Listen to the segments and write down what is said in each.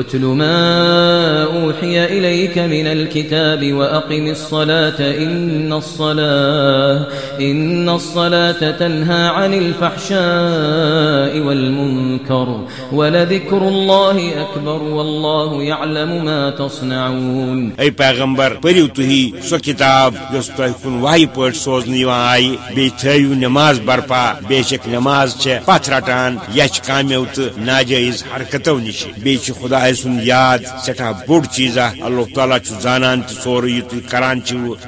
أتل ما اوحي اليك من الكتاب واقم الصلاه ان الصلاه ان الصلاه تنهى عن الفحشاء والمنكر ولذكر الله اكبر والله يعلم ما تصنعون. اے پیغمبر پریو تہی سو کتاب یس تہ کن واہی پٹ سوزن آئی بی تھو نماز برپا بے شک نماز چھ پتھ رٹان یچ کامیو تو ناجائز حرکتو نش بی چھ خدا سن یاد سٹھا بوڑ چیز اللہ تعالیٰ چھ زانان سور یہ تھی کران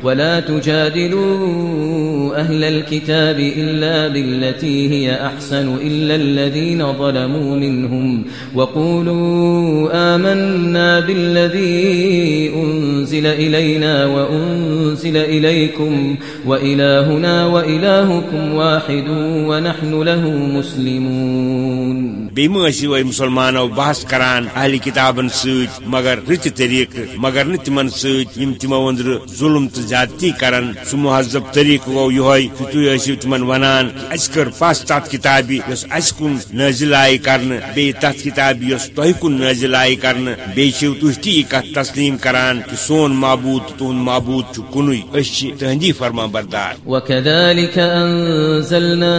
ولا تجادلوا اهل الكتاب الا بالتي هي احسن الا الذين ظلموا منهم وقولوا آمنا بالذي انزل الينا وانزل اليكم والهنا والهكم واحد ونحن له مسلمون بیمسی و مسلمانو بحث کران، اہل کتابن ست مگر رت طریق، مگر ن تمن ست تمو اندر ظلم تو زیادتی کران سہ مہذب طریقہ گو یہ تھی ٲسِو تمن ونان اس کر پس تات کتابی یس اس کن نازل آئی کرن بی تات کتابی یس تہ کن نازل آئی کرن بی چھو تھی تی کت تسلیم کران کہ سون معبود تون معبود چھ کنوی اس چھ تہندی فرما بردار وكذلك انزلنا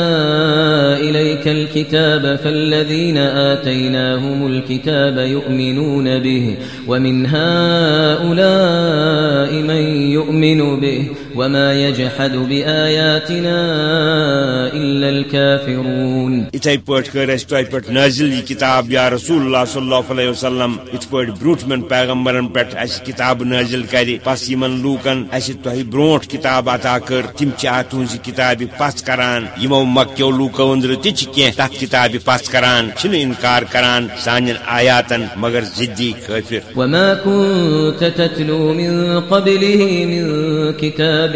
اليك الكتاب فالذين الذين آتيناهم الكتاب يؤمنون به ومن هؤلاء من يؤمن به. وما يجحد بآياتنا إلا الكافرون اتھائی پٹ کر اس تہ پٹ نازل یہ کتاب یا رسول اللہ صلی اللہ علیہ وسلم۔ ات پٹ بروٹ من پیغمبرن پٹ اس کتاب نازل کری پس یمن لوکن اس تہ بروٹ کتاب عطا کر۔ تم چا تہذ کتاب پس کران۔ یمو مکیو لوکو اندر تہ کی تک کتاب پس کران۔ چھ انکار کران سان آیاتن مگر ضدی کافر وما كنت تتلو من قبله من كتاب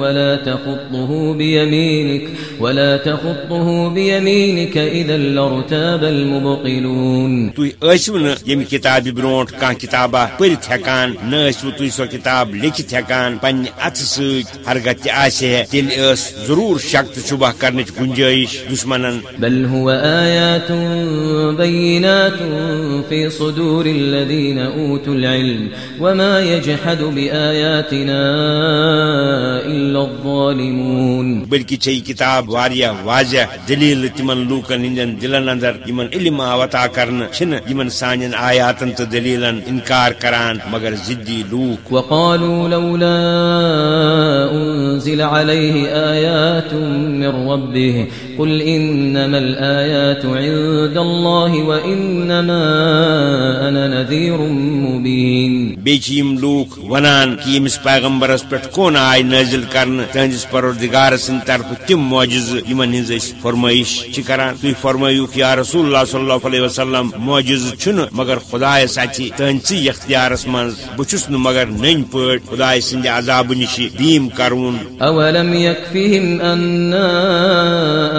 ولا تخطه بيمينك ولا تخطه بيمينك اذا لارتاب المبطلون. تو اسون یم کتاب برونٹ کان کتابا پرت ہکان نہ اسو تو سو کتاب لکھت ہکان پن ات سوت ہرگت آسے تیل اس ضرور شک شبہ کرنے گنجائش دشمنن۔ بل هو آیات بينات في صدور الذين أوتوا العلم وما يجحد بآياتنا إلا الظالمون. بلکہ چھ کتاب واریا واضح دلیل تمن لوکن ہندن دلن اندر یمن علم آوتا کرن چھن یمن سانن آیاتن تو دلیلن انکار کران مگر زدی لوک. وقالوا لولا انزل عليه آيات من ربه قل إنما الآيات عند الله وإنما أنا نذير مبين. بيچيم لوك ونان كي يمس پیغمبرس پٹ کون آئی نازل کرن؟ تہندس پروردگار سن طرف تم معجز یمن ہنز فرمائش چھ کران تھی فرمائیو کہ یا رسول اللہ صلی اللہ علیہ وسلم معجز چھن مگر خدا سچی تہنسی اختیارس من بچس نہ مگر نن پٹ خدا سند عذاب نش بیم کرون۔ اولم يكفهم اننا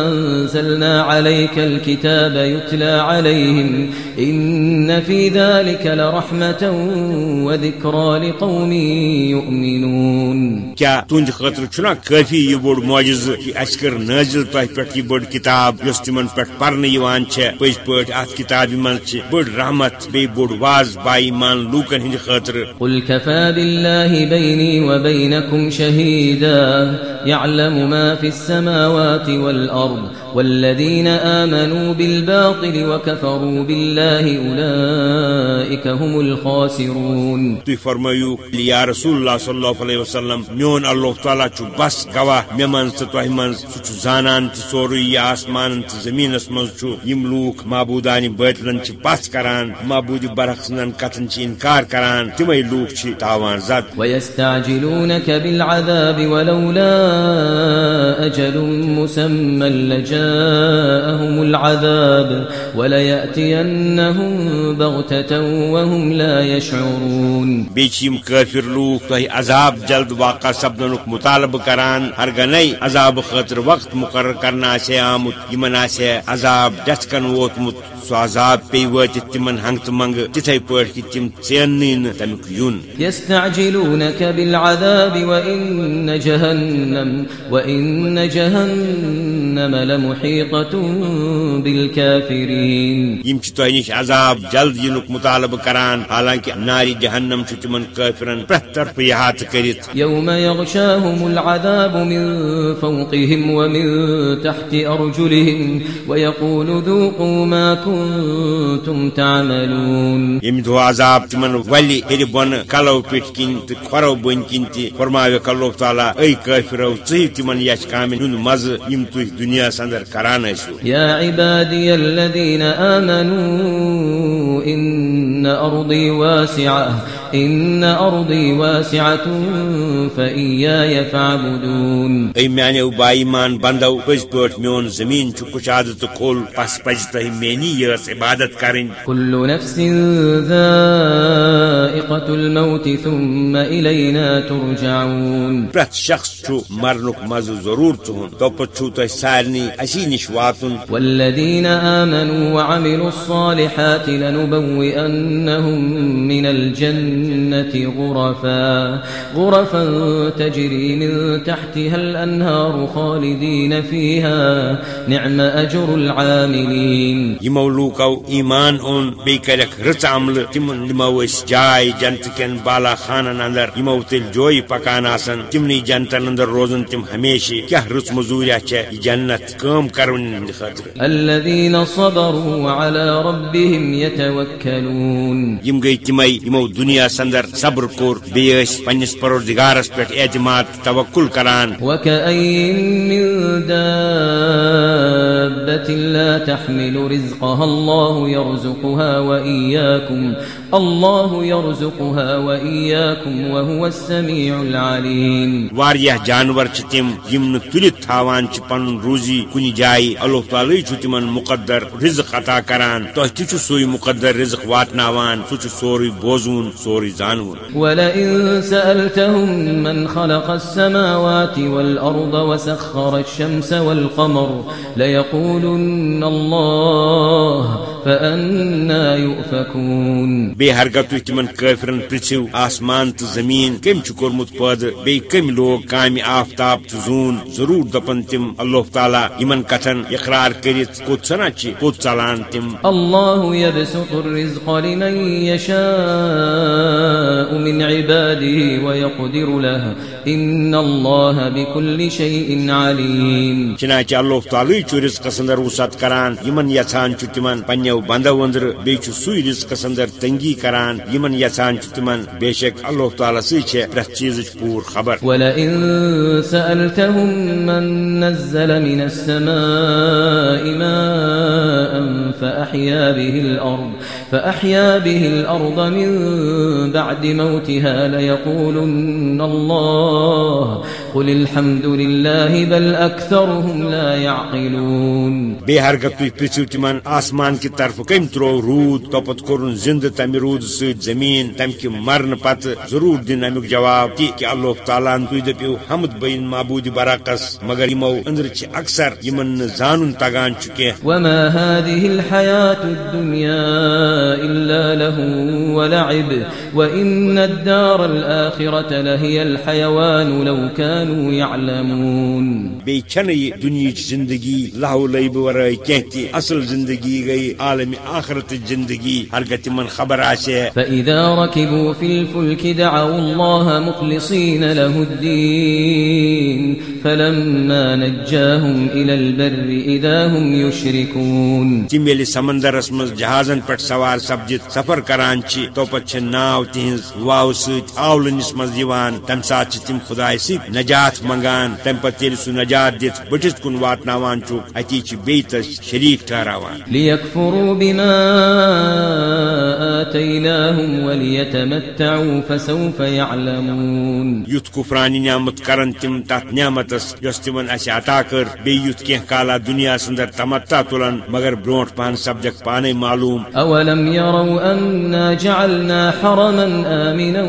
انزلنا عليك الكتاب يتلى عليهم ان في ذلك لرحمه وذكرى لقوم يؤمنون۔ کیا تند چھنا کافی یہ بوڑ معجز کہ اس کر نازل تہ پٹ یہ بوڑ کتاب یس تمن پٹ یوان چھ پز پٹ ات کتاب من چھ بوڑ رحمت بے بوڑ واز بائی مان لوکن ہند خاطر۔ قل كفى بالله بيني وبينكم شهيدا يعلم ما في السماوات والأرض والذين آمنوا بالباطل وكفروا بالله أولئك هم الخاسرون. تي فرمایو يا رسول الله صلى الله عليه وسلم میون الله تعالى چھ بس گواہ ممن تو تہ من چھ زانان تہ سوری آسمان تہ زمین اس من چھ یم لوک معبودان باطلن چھ پس کران معبود برخصنن کتن چھ انکار کران تمے لوک چھ تاوان زاد ويستعجلونك بالعذاب ولولا أجل مسمى لجاء جاءهم العذاب وليأتينهم بغتة وهم لا يشعرون. بيچيم كافر لوك تهي عذاب جلد واقع سبنك مطالب کران ہر گنئی عذاب خاطر وقت مقرر کرنا سے آمت یمن آسے عذاب ڈچکن ووتمت سو عذاب پی وات تمن ہنگ تو منگ تتھے پہ کہ تم ژین تمیک یون. يستعجلونك بالعذاب وإن جهنم وإن جهنم بالكافرين نش عذاب جلد ینک مطالبہ کران حالانکہ ناری جہنم چھ تمن کافرن پرت طرف احاطہ کرت يوم يغشاهم العذاب من فوقهم ومن تحت أرجلهم ويقول ذوقوا ما كنتم تعملون۔ یم دو عذاب تمن ولی ہر بن کلو پٹ کن تو کھرو بن کن تہ فرماوک اللہ تعالیٰ اے کافرو ژی تمن یش کامن ہند مزہ یم تھی دنیا اندر کران یا عبادی الذین آمنوا ان ارضی واسعة إن أرضي واسعة فإياي فاعبدون. اے میانو بائی مان بندو زمین چھ کشادہ تو کھول پس تہ مینی یس عبادت کرن. كل نفس ذائقة الموت ثم إلينا ترجعون. پرت شخص چھ مرنک مزہ ضرور چون توپت چھو تہ سارنی اسی نش واتن والذين آمنوا وعملوا الصالحات لنبوئنهم من الجنة غرفا غرفا تجري من تحتها الأنهار خالدين فيها نعم أجر العاملين. یمو لوکو ایمان اون بی کرک رچ عمل تمن دمو اس جائے جنت کن بالا خانن اندر یمو تل جوئی پکان آسن تمنی جنتن اندر روزن تم ہمیشہ کیا رچ مزوریا چھ جنت کام کرون خاطر. الذين صبروا وعلى ربهم يتوكلون. گئی تمے یمو دنیا سندر صبر کور بیس پنس پروردگارس پہ اعتماد توکل کران۔ من لا تحمل رزقها الله يرزقها وإياكم الله يرزقها وإياكم وهو السميع العليم۔ واریاہ جانور چھ تم یم تلت تھاوان چھ پن روزی کن جائے اللہ تعالی چھ تمن مقدر رزق عطا کران۔ تو چھ سوی مقدر رزق واتناوان سہ چھ سوری بوزون سوری زانون ولئن سألتهم من خلق السماوات والأرض وسخر الشمس والقمر ليقولن الله فأنا يؤفكون۔ ہرگہ تھی تمن کافرن پرچھو آسمان تو زمین کم چھ کورمت پید بی کم لوگ کام آفتاب تو زون ضرور دپن تم اللہ تعالی یمن کتھن اقرار کرت کوت سنا چھ کوت چلان تم۔ الله يبسط الرزق لمن يشاء من عباده ويقدر له. إن الله بكل شيء عليم. چنانچہ اللہ تعالی چھ رزقس اندر وسعت کران یمن یژھان چھ تمن پنیو بندو اندر بی چھ سوی رزقس اندر تنگی کران یمن یژھان چھ تمن بے شک اللہ تعالی سی چھ پرت چیز پور خبر. ولئن سألتهم من نزل من السماء ماء فأحيا به الأرض فأحيا به الأرض من بعد موتها ليقولن الله قل الحمد لله بل أكثرهم لا يعقلون. بے ہرگہ تھی پرچھو تمن آسمان کی طرف کم ترو رود توپت کورن زند تمہ رود ست زمین تم کہ مرن پت ضرور دن امیک جواب تی کہ اللہ تعالیٰ تھی دپیو حمد بین معبود برعکس مگر یمو اندر چھ اکثر یمن زانن تگان چکے۔ وما هذه الحياة الدنيا إلا له ولعب وإن الدار الآخرة لهي الحيوان لو كانوا يعلمون یہ دنیا زندگی لہو لیب ورائے کہتی اصل زندگی گئی عالم آخرت زندگی ہرگہ تمن خبر آسے فإذا ركبوا في الفلك دعوا الله مخلصين له الدين فلما نجاهم إلى البر إذا هم يشركون. تم یل سمندرس مز جہازن پہ سوار سپدت سفر کران چھ تو پت ناو تہذ واو ست آولنس مز یوان تم سات چھ تم خدائے ست نجات منگان تم پت یل سہ نجات دت بٹس کن واتناوان چھ اتی چھ بیٚیہِ تس شریک ٹھہراوان۔ ليكفروا بما آتيناهم ولي فليتمتعوا فسوف يعلمون. یت کفرانی نعمت کرن تم تات نعمتس یس اس عطا کر۔ بی یت کی کالا دنیا سندر تمتع تلن مگر برونٹ پان سبجیکٹ پانے معلوم۔ اولم يروا أنا جعلنا حرما آمنا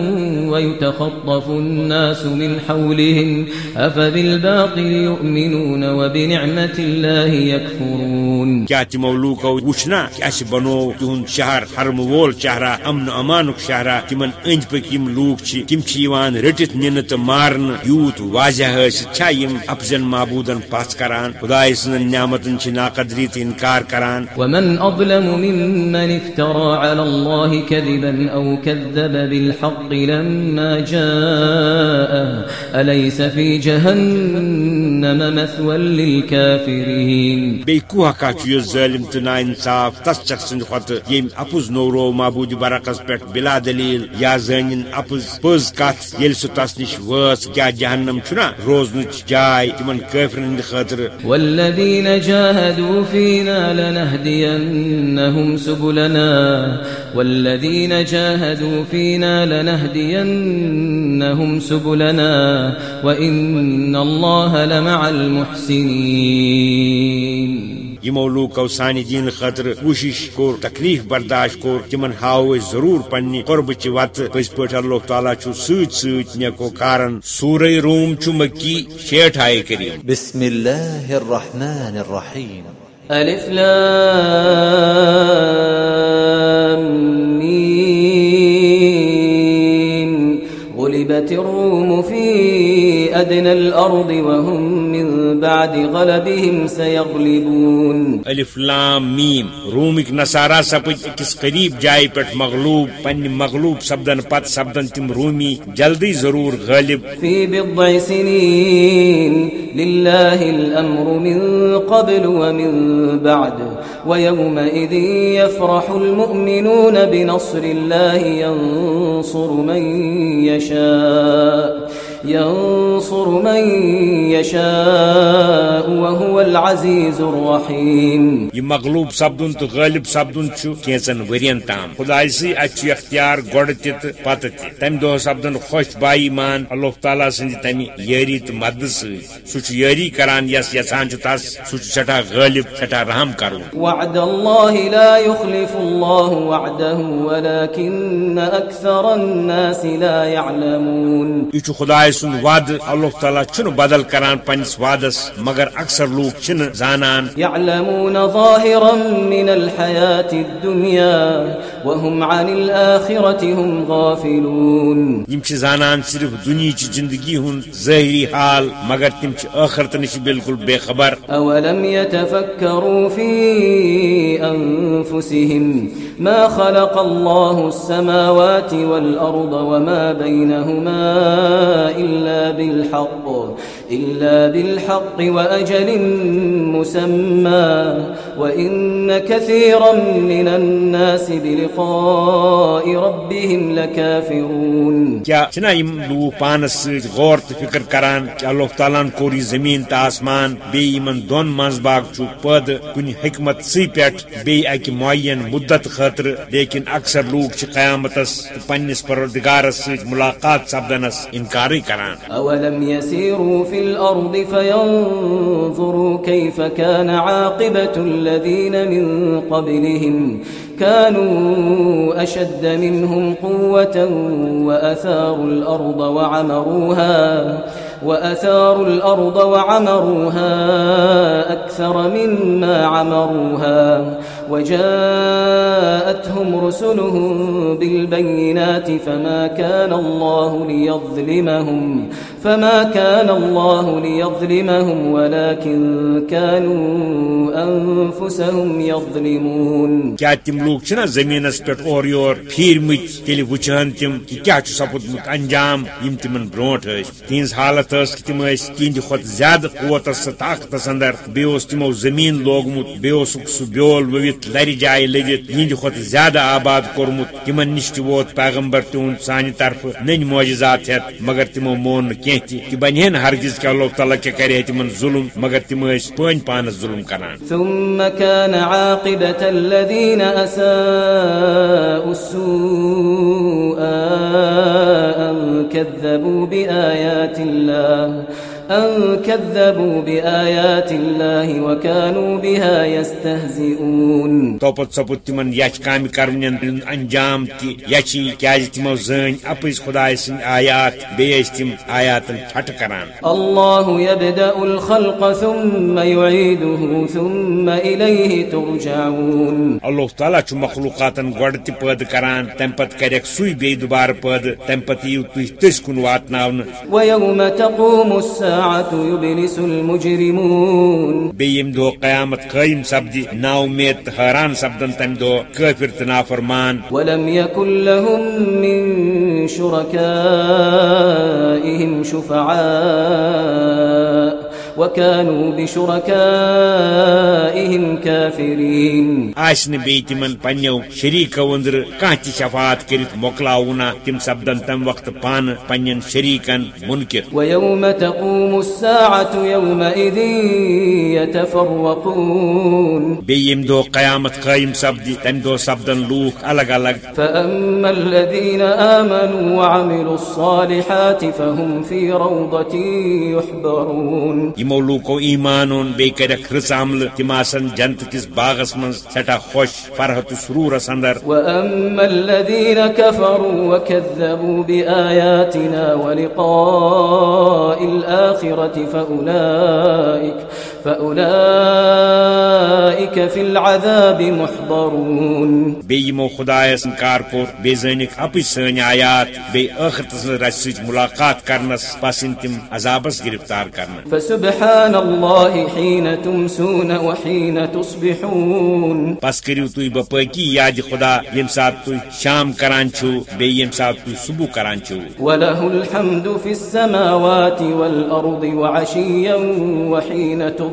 ويتخطف الناس من حولهم أفبالباطل يؤمنون وبنعمة الله يكفرون کیا تمو لوکو وچنا کہ اس بنو تہند شہر حرم وول شہرا امن امانک شہرا تمن اند پک یم لوک چھ تم چھ یوان رٹت نن مارن یوت واضح ہس چھا یم افزن معبودن پاس کران خدای سن نعمتن چھ ناقدری تہ انکار کران. ومن أظلم ممن افترى على الله كذبا أو كذب بالحق لما جاءه أليس في جهنم مثوى للكافرين چھ یس ظالم تو نا انصاف تس شخص خط یم اپز نورو معبود برعکس پہ بلا دلیل یا زانن اپز پز کت یل سہ تس نش وس کیا جہنم چھنا روزن جائے تمن کافرن عند خاطر۔ والذين جاهدوا فينا لنهدينهم سبلنا والذين جاهدوا فينا لنهدينهم سبلنا وان الله لمع المحسنين۔ یمو لوکو سانہ دین خاطر کوشش کور تکلیف برداشت کور تمن ہاو ضرور پنہ قرب چہ وت پز پہ اللہ تعالیٰ چھ ست ست نیکو کارن۔ سورہ روم چھ مکی شیٹھ آئے کریم۔ بسم الله الرحمن الرحيم ألف لام ميم غلبت الروم في أدنى الأرض وهم من بعد غلبهم سيغلبون. الف لام میم. رومک نصارا سپد اکس قریب جائے پہ مغلوب پنہ مغلوب سپدن پت سپدن تم رومی جلدی ضرور غالب. في بضع سنين لله الأمر من قبل ومن بعد. ويومئذ يفرح المؤمنون بنصر الله ينصر من يشاء ينصر من يشاء وهو العزيز الرحيم. یہ مغلوب سپدن تو غالب سپدن کینچن ورین تام۔ خدائے سی اچھ اختیار گۄڈٕ تہِ تہٕ پتہٕ تہِ۔ تمہِ دۄہ سپدن خۄش بائی مان اللہ تعالیٰ سٕنٛدِ تمہِ یٲری تہٕ مدد سۭتۍ۔ سُہ چھُ یٲری کران یس چھُ تس سُہ چھُ سٮ۪ٹھاہ غٲلب سٮ۪ٹھاہ رحم کرُن۔ وعد الله لا يخلف الله وعده ولكن أكثر الناس لا يعلمون. یہ چھُ خدائے سُنٛد وعدٕ اللہ تعالیٰ چھُنہٕ بدل کران پننس وعدس مگر اکثر لوٗکھ چھِنہٕ زانان۔ يعلمون ظاهرا من الحياة الدنيا وهم عن الآخرة هم غافلون۔ یم چھِ زانان صرف دنیچ زندگی ہُنٛد ظٲہری حال مگر تم چھِ ٲخرت نش بالکل بے خبر۔ أولم يتفكروا في أنفسهم ما خلق الله السماوات والأرض وما بينهما إلا بالحق إلا بالحق وأجل مسمى. وإن كثيرا من الناس بلقاء ربهم لكافرون کیا چھنا یم لوٗکھ پانس سۭتۍ غور تہٕ فکر کران کہ اللہ تعالیٰ ہن کوٚر یہِ زمین تہٕ آسمان بیٚیہِ یمن دۄن منٛز باغ چھُ پٲدٕ کُنہِ حکمت سی پٮ۪ٹھ بیٚیہِ اکہِ معین مدت خٲطرٕ لیکن اکثر لوٗکھ چھِ قیامتس تہٕ پننس پروردگارس سۭتۍ ملاقات سپدنس انکارٕے کران۔ أولم يسيروا في الأرض فينظروا كيف كان عاقبة الذين الذين من قبلهم كانوا أشد منهم قوة وأثاروا الأرض وعمروها وأثاروا الأرض وعمروها أكثر مما عمروها وجاءتهم رسلهم بالبينات فما كان الله ليظلمهم، فما كان الله ليظلمهم ولكن كانوا أنفسهم يظلمون. کیا تم لوگ چھنا زمینس پہ اور یور پھیر مت تیل وچان تم کہ کیا چھ سپدمت انجام، یم تمن برونٹ ٲسۍ تہنز حالت ٲس کہ تم ٲسۍ تہند کھۄتہٕ زیادٕ قوتس تہٕ طاقتس اندر۔ بیٚیہِ اوس تمو زمین لوگمت بیٚیہِ اوسُکھ سُہ بیول ؤوِتھ لرِ جایہِ لٔبِتھ تہنٛدِ کھۄتہٕ زیادٕ آباد کوٚرمُت۔ تمن نِش تہِ ووت پیغمبر تہنٛد سانہِ طرفہٕ۔ نٔنۍ معجزات ہٮ۪تھ مگر تمو مون نہٕ کینٛہہ تہِ ہرگز کہ اللہ تعالیٰ کیٛاہ کرِ تمن ظلم، مگر تم ٲسۍ پٲنۍ پانس ظلم کران۔ ثم كان عاقبة الذين أساءوا السوء كذبوا بآيات الله أن كذبوا بآيات الله وكانوا بها يستهزئون توپت سپت تمن یچ کام کرن انجام تی یچی کیاز تمو زن اپز خدای سن آیات بیس تم آیات ٹھٹ کران۔ الله يبدأ الخلق ثم يعيده ثم إليه ترجعون اللہ تعالیٰ چھ مخلوقاتن گۄڈٕ تہِ پٲدٕ کران تمہِ پتہٕ کرٮ۪کھ سُے بیٚیہِ دُبارٕ پٲدٕ تمہِ پتہٕ یِیو تُہۍ تٔسۍ کُن واتناونہٕ ويوم تقوم الساعة يبلس المجرمون. بیٚیہِ ییٚمہِ دۄہ قیامت قٲیِم سپدِ نا اُمید تہٕ حٲران سپدن تمہِ دۄہ کٲفِر تہٕ نافرمان ولم يكن لهم من شركائهم شفعاء. وكانوا بشركائهم كافرين. آس نہٕ بیٚیہِ تِمن پننیو شریٖکو أنٛدرٕ کانٛہہ تہِ شفاعت کٔرِتھ مۄکلاونا تِم سپدن تمہِ وقتہٕ پانہٕ پننٮ۪ن شریٖکن مُنکِر. ويوم تقوم الساعة يومئذ يتفرقون. ییٚمہِ دۄہ قیامت قٲیِم سپدِ تمہِ دۄہ سپدن لوٗکھ الگ الگ. فأما الذين آمنوا وعملوا الصالحات فهم في روضة يحبرون. تمو لوکو ایمان اون بی کَرٮ۪کھ رس عمل تم آسن جنت کس باغس من سٹا خوش فرحت تہٕ سروٗرس اندر۔ وأما الذين كفروا وكذبوا بآياتنا ولقاء الآخرة فأولئك فأولئك في العذاب محضرون بیٚیہِ یِمو خدایس انکار کوٚر بیٚیہِ زٲنِکھ اپٕج سٲنۍ آیات ٲخرتس منٛز رسہِ سۭتۍ مُلاقات کرنس پس یِن تِم عذابس گرفتار کرنہٕ فسبحان الله حين تمسون وحين تصبحون پس کٔرِو تُہۍ بپٲکی یادِ خدا ییٚمہِ ساتہٕ تُہۍ شام کران چھِو بیٚیہِ ییٚمہِ ساتہٕ تُہۍ صبح کران چھِو۔ وله الحمد في السماوات والأرض وعشيا وحين تظهرون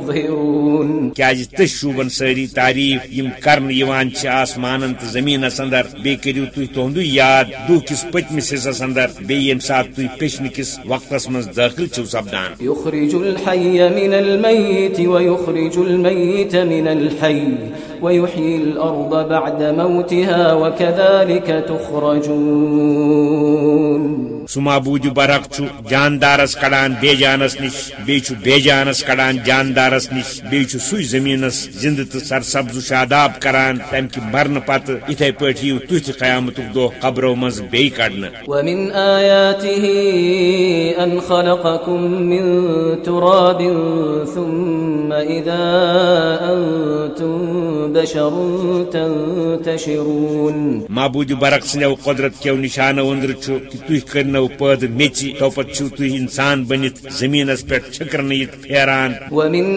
کیازِ تٔسۍ شوٗبن سٲری تعریٖف یِم کرنہٕ یِوان چھِ آسمانن تہٕ زٔمیٖنس اندر بیٚیہِ کٔرِو تُہۍ تُہنٛدُے یاد دُہ کِس پٔتمِس حِصس اندر بیٚیہِ ییٚمہِ ساتہٕ تُہۍ پیشنہٕ کِس وقتس منٛز دٲخل چھِو سپدان۔ يخرج الحي من الميت ويخرج الميت من الحي ويحيي الأرض بعد موتها وكذلك تخرجون سُہ معبوٗدِ برق چھُ جاندارس کڑان بے جانس نِش بیٚیہِ چھُ بے جانس کڑان جاندارس نِش۔ چھُ سُے زٔمیٖنس زِندٕ تہٕ سرسبز و شاداب کران تمہِ کہِ مرنہٕ پتہٕ یِتھے پٲٹھۍ یِیو تُہۍ تہِ قیامتُک دۄہ قبرو منٛز بیٚیہِ کڑنہٕ۔ ومن آياته أن خلقكم من تراب ثم إذا أنتم بشر تنتشرون۔ معبوٗدِ برق سٕنٛدیو قۄدرت کیو نِشانو أنٛدرٕ چھُ کہِ تُہۍ کٔرنو پٲدٕ میٚژِ توپت چھِو تُہۍ اِنسان بٔنِتھ زٔمیٖنس پٮ۪ٹھ چھٔکرنہٕ یِتھ پھیران۔ ومن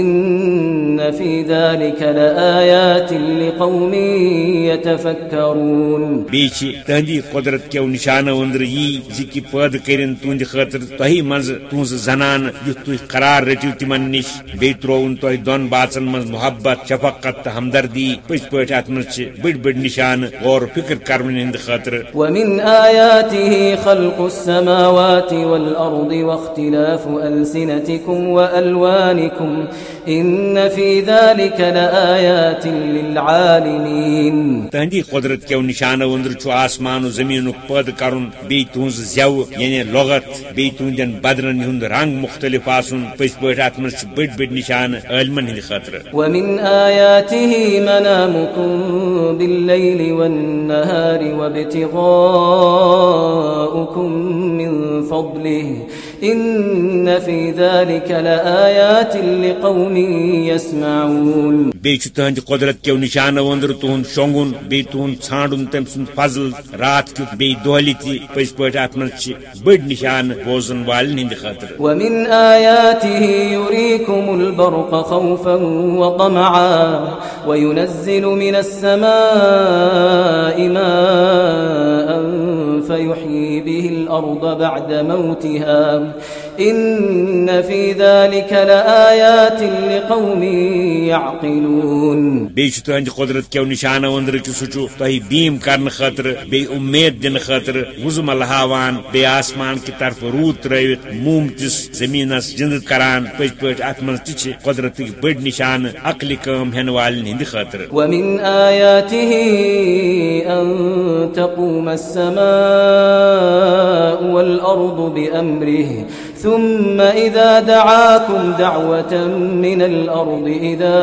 إن في ذلك لآيات لقوم يتفكرون. بیٚیہِ چھِ تہنٛدی قۄدرت کیو نِشانو أنٛدرٕ یی زِ کہِ پٲدٕ کٔرِن تُہنٛدِ خٲطرٕ تۄہہِ منٛزٕ تُہنٛزٕ زنانہٕ یُتھ تُہۍ قرار رٔٹِو تِمن نِش. بیٚیہِ ترٛووُن تۄہہِ دۄن باژن منٛز محبت شفقت تہٕ ہمدردی پٲٹھۍ اتھ منٛز چھِ بٔڑۍ بٔڑۍ نِشانہٕ غور و فِکر کرون ہٕنٛدِ خٲطرٕ ومن آياته خلق السماوات والأرض واختلاف ألسنتكم وألوانكم. إن في ذلك لآيات للعالمين. تہنٛدی قۄدرت کیو نِشانو أنٛدرٕ چھُ آسمان و زٔمیٖنُک پٲدٕ کرُن بیٚیہِ تُہنٛز زٮ۪و یعنی لۄغت بیٚیہِ تُہنٛدٮ۪ن بدنن ہُنٛد رنگ مختلف آسُن اتھ منٛز چھِ بٔڑۍ بٔڑۍ نِشانہٕ عٲلمن ہٕنٛدِ خٲطرٕ ومن آياته منامكم بالليل والنهار وابتغاؤكم من فضله إن في ذلك لآيات لقوم يسمعون. بیٚیہِ چھُ تہنٛدِ قۄدرت کیو نِشانو أنٛدرٕ تُہُنٛد شۄنٛگُن بیٚیہِ تُہُنٛد ژھانڈُن تٔمۍ سُنٛد فضل رات دۄہلہِ تہِ پٔزۍ پٲٹھۍ اتھ منٛز چھِ بٔڑۍ نِشانہٕ بوزن والٮ۪ن ہٕنٛدِ خٲطرٕ ومن آياته يريكم البرق خوفا وطمعا وينزل من السماء ماء فيحيي الأرض بعد موتها إن في ذلك لآيات لقوم يعقلون بیچ تہند قدرت کیو نشانہ ودر سہ تہ بیم کرنے خاطر بی امید دن خاطر وزم الہاوان بی آسمان کی طرف رود تروت مومتس زمینس جند کران پز پہ ات من تہ قدرت بڑ نشان عقل کام ہن والن ہند خاطر ومن آياته أن تقوم السماء والأرض بأمره ثم إذا دعاكم دعوة من الأرض إذا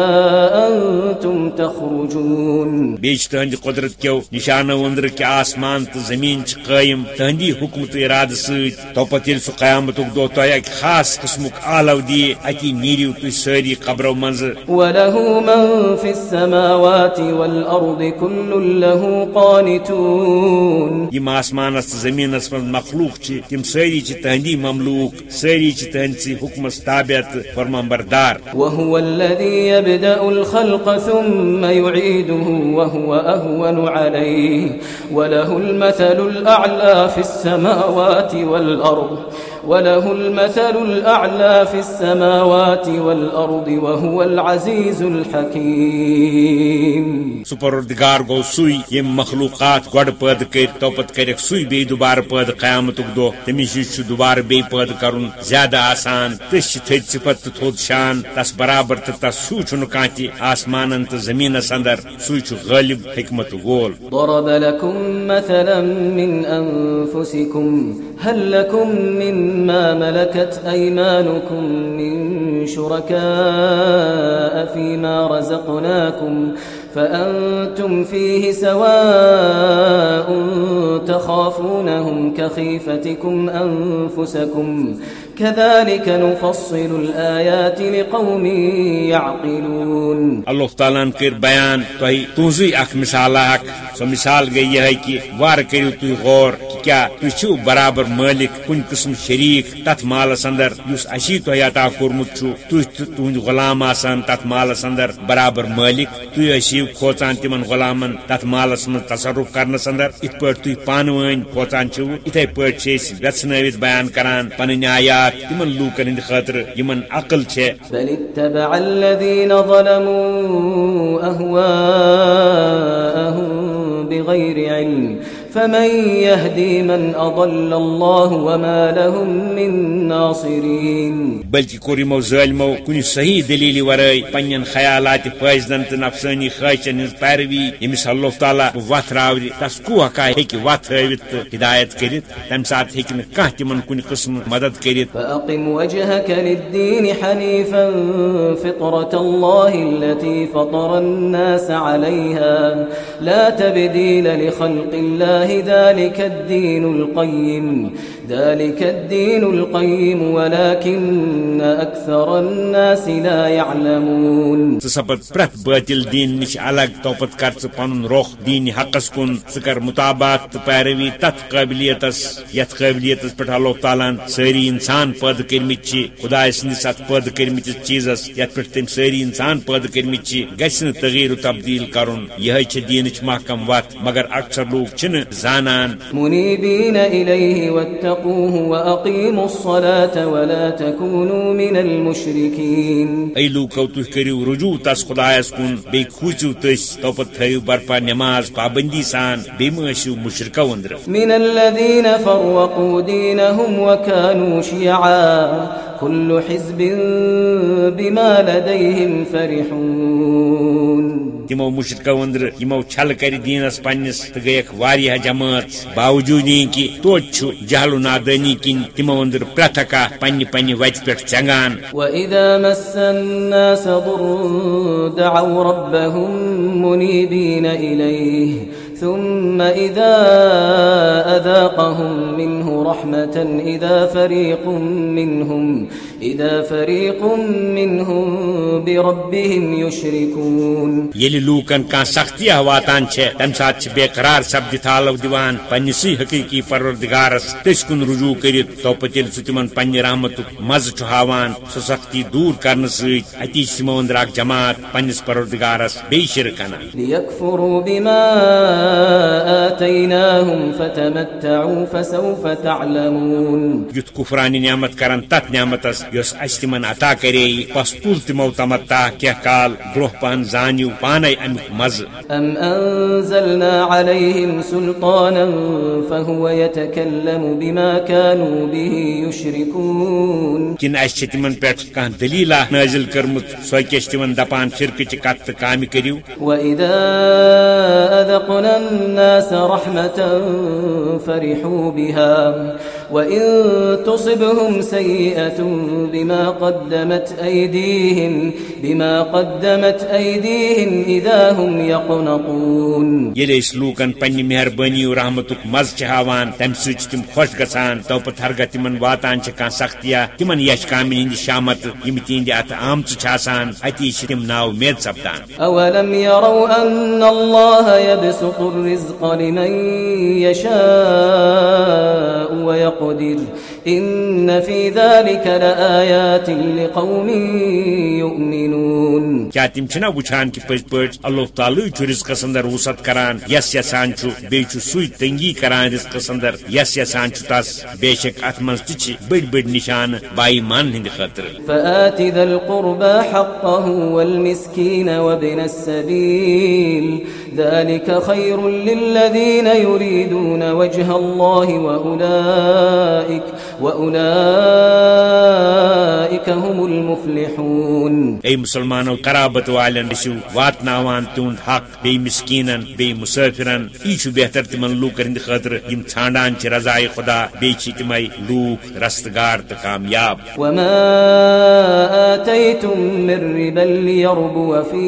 أنتم تخرجون. بیچ تہند قدرت کیو نشانہ وندر کہ آسمان تو زمین چھ قائم تہندی حکم تو ارادہ ست تو پتہ سہ قیامت دہ تہ اک خاص قسمک آلو دی اتی نیریو تھی ساری قبرو منز۔ وله من في السماوات والأرض كل له قانتون. یم آسمانس تو زمینس من مخلوق چھ تم ساری چھ تہندی مملوک۔ سری چھ تہندسی حکمس تابعت فرما بردار وهو الذي يبدأ الخلق ثم يعيده وهو أهون عليه وله المثل الأعلى في السماوات والأرض وله المثل الأعلى في السماوات والأرض وهو العزيز الحكيم. سپردگار گو سوی یم مخلوقات گۄڈٕ پٲدٕ کٔرۍ تو پتہٕ کٔرِکھ سُے بیٚیہِ دُبارٕ پٲدٕ قیامتُک دۄہ تٔمِس نِش چھُ دُبارٕ بیٚیہِ پٲدٕ کَرُن زیادٕ آسان چھِ تھٔدۍ صفت تھوٚد شان تس برابر تہٕ تس سُے چھُنہٕ کانٛہہ تہِ آسمانن تہٕ زٔمیٖنس اندر سُے چھُ غٲلب حکمت وول ضرب لكم مثلا من أنفسكم هل لكم مما ملكت أيمانكم من شركاء فيما رزقناكم فأنتم فيه سواء تخافونهم كخيفتكم أنفسكم كذلك نفصل الآيات لقوم يعقلون. اللہ تعالیٰ کر بیان تہ تہذی اخ مثال اخ سو مثال گئی یہ کہ وار کرو تھی غور کہ کیا تھی چھو برابر مالک کن قسم شریک تت مالس اندر اس اسی تہ عطا کورمت چھو۔ تھی تہند غلام آسان تت مالس اندر برابر مالک تھی اسی کھوچان تمن غلامن تت مالس من تصرف کرنس اندر ات پہ تھی پان ون کھوچان چھو۔ اتھے پہ ویچنوت بیان کران۔ پن آیات ہدایات تمن لوکن ہند خاطر یمن عقل چھ بل اتبع الذين ظلموا اهواءهم بغير علم. فمن يهدي من أضل الله وما لهم من ناصرين. بلکہ کور یمو ظالمو کن صحیح دلیل ورائے پنن خیالات فائزن تو نفسانی خواہشن ہز پیروی یمس اللہ تعالیٰ وت راور تس کو ہکا ہیکہ وت ہاوت تو ہدایت کرت تمہ سات ہیکہ نہ کانٛہہ تمن کن قسم مدد کرت فأقم وجهك للدين حنيفا فطرة الله التي فطر الناس عليها. لا تبديل لخلق الله لله ذلك الدين القيم. ذلك الدين القيم ولكن أكثر الناس لا يعلمون. سپت پرت باطل دین نش الگ توپت کر ثہ پن روخ دین حقس کن ثہ کر مطابات تو پیروی تت قابلیتس یت قابلیتس پہ اللہ تعالیٰ ساری انسان پید کرمت خدا سندس ات پید کرمتس چیزس یت پہ تم ساری انسان پید کرمت گھس ن تغیر و تبدیل کرن یہ دینچ محکم وت مگر اکثر لوگ چھ زانان واتقوه وأقيموا الصلاة ولا تكونوا من المشركين. اے لوکو تھی کرو رجوع تس خدایس کن بی کھوچو تس توپت تھو برپا نماز پابندی سان بی مشو مشرکو اندر من الذين فرقوا دينهم وكانوا شيعا كل حزب بما لديهم فرحون. تمو مشرکو اندر یمو چھل کر دینس پنس تو گیک واریاہ جماعت باوجود یہ کہ توت جہل نادانی کن تمو اندر پرت کا پنہ پنہ وت پہ چنگان ثم إذا أذاقهم منه رحمة إذا فريق منهم إذا فريق منهم بربهم يشركون. یل لوکن کان سختی واتان چھ تم سات چھ بے قرار سپد تھالو دیوان پنسی حقیقی پروردگارس تس کن رجوع کرت تو پتیل سہ تمن پنہ رحمت مز چھ ہاوان سہ سختی دور کرنے ست اتی اندر اکھ جماعت پنس پروردگارس بے شرک انان ليكفروا بما آتيناهم فتمتعوا فسوف تعلمون۔ یت کفرانی نعمت کرن تت نعمتس یس اس تمن عطا کرے پس تل تمو تمتا کیا کال برہ پہن زانیو پانے امیک مز. أم أنزلنا عليهم سلطانا فهو يتكلم بما كانوا به يشركون کن اس تمن پہ کان دلیلہ نازل کرمت سو کیس تمن دپان شرکچ کت تو کام کریو الناس رحمة فرحوا بها وإن تصبهم سيئة بما قدمت أيديهم بما قدمت أيديهم إذا هم يقنطون یل اس لوکن پنہ مہربانی و رحمتک مز چھ ہاوان تم سچ تم خوش گژھان تو پتہ ہرگہ تمن واتان چھ کان سختیا تمن یش کامن ہند شامت یم تہند ات آمت چھ آسان اتی چھ تم ناو مید سپدان۔ أولم يروا أن الله يبسط الرزق لمن يشاء وقدر إن في ذلك لآيات لقوم يؤمنون. کیا تم چھنا وچھان کہ پز پٲٹھۍ اللہ تعالیٰ چھ رزقس اندر وسعت کران یس یسان چھ بیٚیہِ چھ سُے تنگی کران رزقس اندر یس یسان چھ تس بے شک اتھ منٛز تہِ چھِ بٔڑۍ بٔڑۍ نشان بائی مان ہٕنٛدِ خٲطرٕ فآت ذا القربى حقه والمسكين وابن السبيل ذلك خير للذين يريدون وجه الله وأولئك وأولئك هم المفلحون اے مسلمانو قرابت والن رسو واتناوان تہد حق بی مسکینن بی مسافرن. یہ بہتر تمن لوکن ہند خاطر یم ژھانڈان رضائے خدا بی چھ تمے لوک رستگار تو کامیاب. وما آتيتم من ربا ليربو في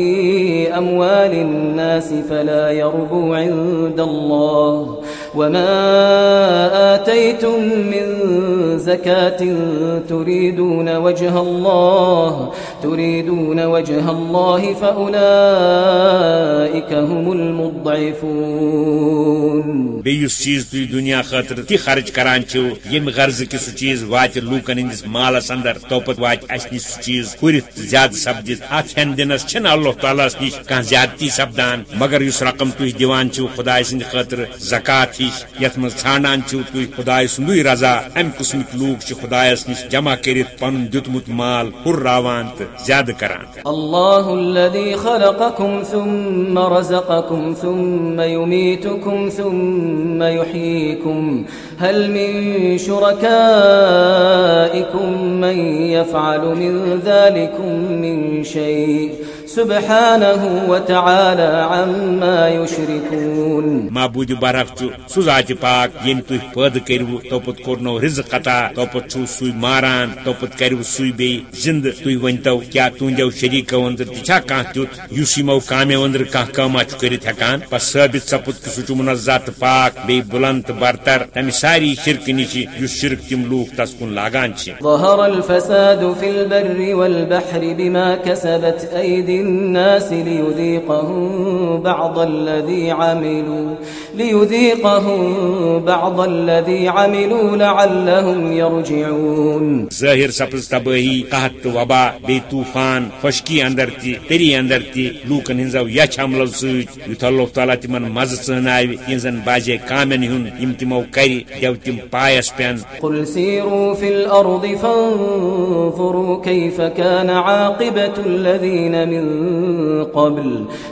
أموال الناس فلا يربو عند الله وما آتيتم من زكاة تريدون وجه الله، تريدون وجه الله فأولئك هم المضعفون بی چیز تھی دنیا خاطر تی خرچ کران چھو، یم غرض کہ سہ چیز وات لوکن ہندس مالس اندر، توپت وات اس نش سہ چیز ہرت زیادہ سپدت ات ہن دنس چھن اللہ تعالیٰ نش کان زیادتی سپدان مگر اس رقم تھی دیوان چھو خدا سند خاطر زکات ہش یت مز ژھانڈان چھو تھی خدا سندوی رضا۔ ام قسمک لوک چھ خدایس نش جمع کرت پن دیتمت مال ہراوان تو زیادہ کران۔ الله الذي خلقكم ثم رزقكم ثم يميتكم ثم يحييكم هل من شركائكم من يفعل من ذلكم من شيء سبحانه وتعالى عما يشركون. معبود سہ ذات پاک یم تھی پید کرو توپت کورنو رزق عطا توپت چھو سوی ماران توپت کرو سوی بی زند تھی ونتو کیا تہندو شریکو اندر تہ کان تیت اس یمو کامو اندر کما چھ کرت ہکان پس ثابت کہ سہ منزہ تو پاک بی بلند برتر تمہ ساری شرک نش اس شرک تم لوک تس کن لاگان چھ۔ ظهر الفساد في البر والبحر بما كسبت أيدي الناس ليذيقهم بعض الذي عملوا ليذيقهم بعض الذي عملوا لعلهم يرجعون. ظاہر سپز تباہی قحط وبا بی طوفان خشکی اندر تی تری اندر تی لوکن ہنزو یچ حملو سوچ یوت اللہ تعالیٰ تمن مز ژناوِ تہذن باجے کامن ہند یم تمو کری دیو تم پایس پین. قل سيروا في الأرض فانظروا كيف كان عاقبة الذين من قبل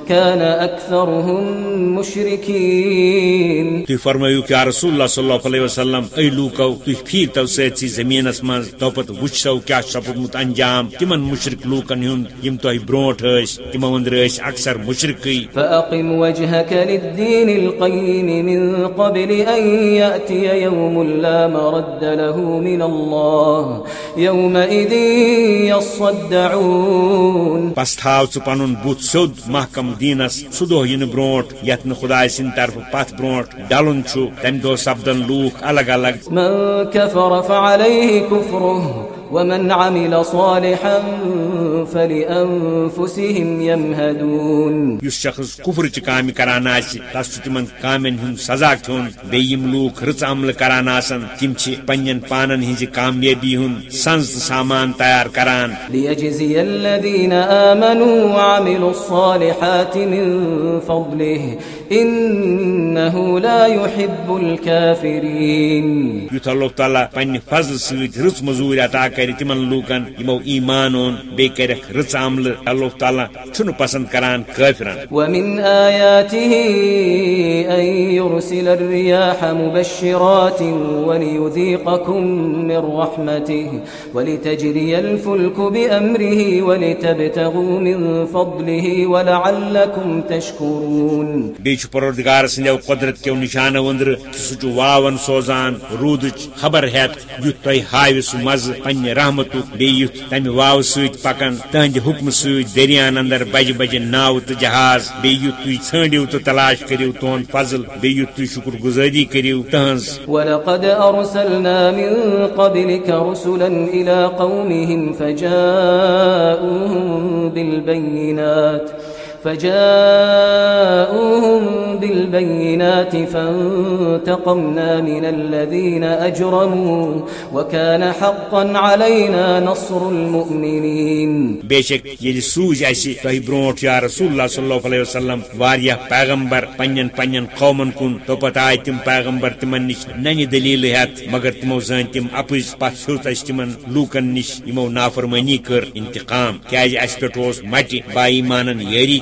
كان أكثرهم مشركين. تھی فرمایو کہ رسول اللہ صلی اللہ علیہ وسلم اے لوکو تھی پھیر تو سیتسی زمینس من توپت وچھو کیا سپدمت انجام تمن مشرک لوکن ہند یم تہ برونٹ ٲسۍ تمو اندر ٲسۍ اکثر مشرکٕے فأقم وجهك للدين القيم من قبل أن يأتي يوم لا مرد له من الله يومئذ يصدعون. پس تھاو ژٕ پنن بُتھ سیوٚد محکم دیٖنس سُہ دۄہ یِنہٕ برونٛٹھ یتھ نہٕ خداے سٕنٛدِ طرفہٕ پتھ برونٛٹھ ڈلُن چھُ تمہِ دۄہ سپدن لوٗکھ الگ الگ كفر ومن عمل صالحا فلأنفسهم يمهدون. یُس شخص کفرچہِ کامہِ کران آسہِ تس تِمن کامٮ۪ن ہُنٛد سزا کھیوٚن۔ بیٚیہِ یِم لوٗکھ رٕژ عملہٕ کران آسن تِم چھِ پننٮ۪ن پانن ہٕنٛزِ کامیٲبی ہُنٛد سنز سامان تیار کران۔ ليجزي الذين آمنوا وعملوا الصالحات من فضله إنه لا يحب الكافرين. اللہ تعالیٰ پنہ فضل ست رچ مزور عطا کر تمن لوکن یمو ایمان اون بی کرک رچ عمل اللہ تعالیٰ چھن پسند کران کافرن ومن آياته أن يرسل الرياح مبشرات وليذيقكم من رحمته ولتجري الفلك بأمره ولتبتغوا من فضله ولعلكم تشكرون. بیچ پروردگار سندو قدرت کیو نشان وندر سہ واون سوزان رود خبر ہیت یت تہ ہاو سہ مز پنہ رحمت بیت تمہ واو ست پکان تہند حکم ست دریان اندر بج بج ناو تو جہاز بیت تھی ژھانڈو تو تلاش کریو تہد فضل بیت تھی شکر گزاری کریو تہذ ولقد أرسلنا من قبلك رسلا إلى قومهم فجاءوهم بالبينات فجاءوهم بالبينات فانتقمنا من الذين أجرموا وكان حقا علينا نصر المؤمنين. بے شک یل سوز اسی تہ برونٹ یا رسول اللہ صلی اللہ علیہ وسلم واریہ پیغمبر پنن پنن قومن کن، تو پتہ آئی تم پیغمبر تمن نش ننہ دلیل ہیت، مگر تمو زن تم اپز پت ہیوت اس تمن لوکن نش، یمو نافرمانی کر انتقام کیاز اس پہ اوس با ایمانن یری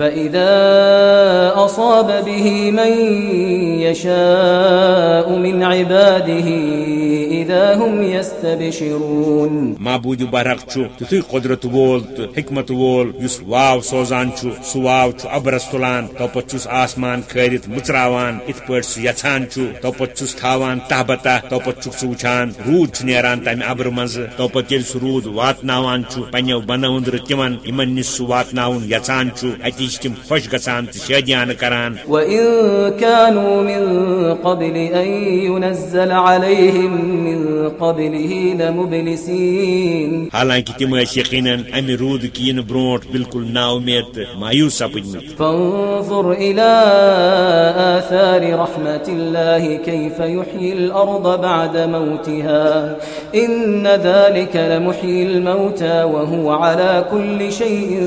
فإذا أصاب به من يشاء من عباده إذا هم يستبشرون معبود برق چھ تتھی قدرت وول، تو حکمت وول یس واو سوزان چھ سہ واو چھ ابرس تلان توپت چھس آسمان کھرت مچراوان ات پٲٹھۍ سہ یژھان چھ توپت چھس تھاوان تہبتہ توپت چھکھ سہ وچھان روٗد چھ نیران تمہ ابر منٛز توپت ییٚلہِ سہ روٗد واتناوان چھُ پننیو بنٲوندر تمن یمن نش سہ واتناوُن یژھان چھُ اتی چھِ تم خوش گژھان تہٕ شٲدیانہٕ کران۔ وإن كانوا من قبل أن ينزل عليهم من قبله لمبلسين۔ حالانکہ تم ٲسۍ یقیناً روٗد کِن برونٛٹھ بالکل نا اُمید مایوس سپدمٕتۍ فانظر إلى آثار رحمة الله كيف يحيي الأرض بعد موتها۔ إن ذلك لمحيي الموتى وهو على كل شيء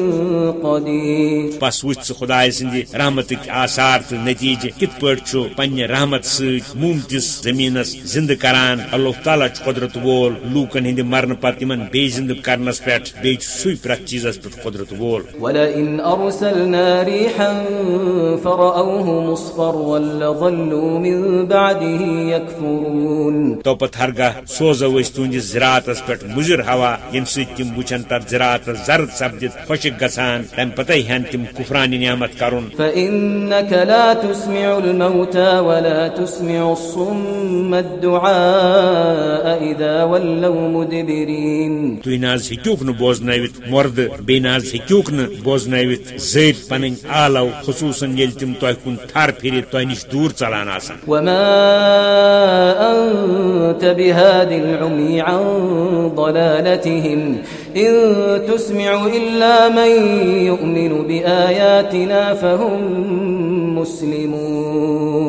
قدير۔ بس وچھ ژٕ خدائے سٕنٛدِ رحمتٕکۍ آثار تہٕ نتیجہ پٲٹھۍ چھُ پننہِ رحمت سۭتۍ مومتِس زٔمیٖنس زندٕ کران۔ اللہ تعالیٰ قدرت وول لوٗکن ہٕنٛدِ مرنہٕ پتہٕ تِمن زندٕ کرنس بیٚیہِ چھُ سُے پرٛٮ۪تھ چیٖزس پٮ۪ٹھ قدرت وول۔ ولئن أرسلنا ريحا فرأوه مصفرا لظلوا من بعده يكفرون۔ توپت ہرگاہ سوزو أسۍ تُہنٛدِس زِراتس پٮ۪ٹھ مُضر ہوا ییٚمہِ سۭتۍ تِم وٕچھن تتھ زِراتس زرد سپدِتھ خۄشِک گژھان تمہِ پتے ہٮ۪ن تِم کُفرانہِ نعمت کرُن فإنك لا تسمع الموتى ولا تسمع الصم الدعاء إذا ولوا مدبرين. بوزنٲوِتھ مۄردٕ بیٚیہِ نہ حظ ہیٚکِوکھ نہٕ بوزنٲوِتھ زٔرۍ پنٕنۍ آلو خصوٗصن ییٚلہِ تِم تۄہہِ کُن تھر پھِرِ تۄہہِ نِش دوٗر ژلان آسان. وما أنت بهاد العمي عن ضلالتهم. إن تسمع إلا من يؤمن بآياتنا فهم مسلمون.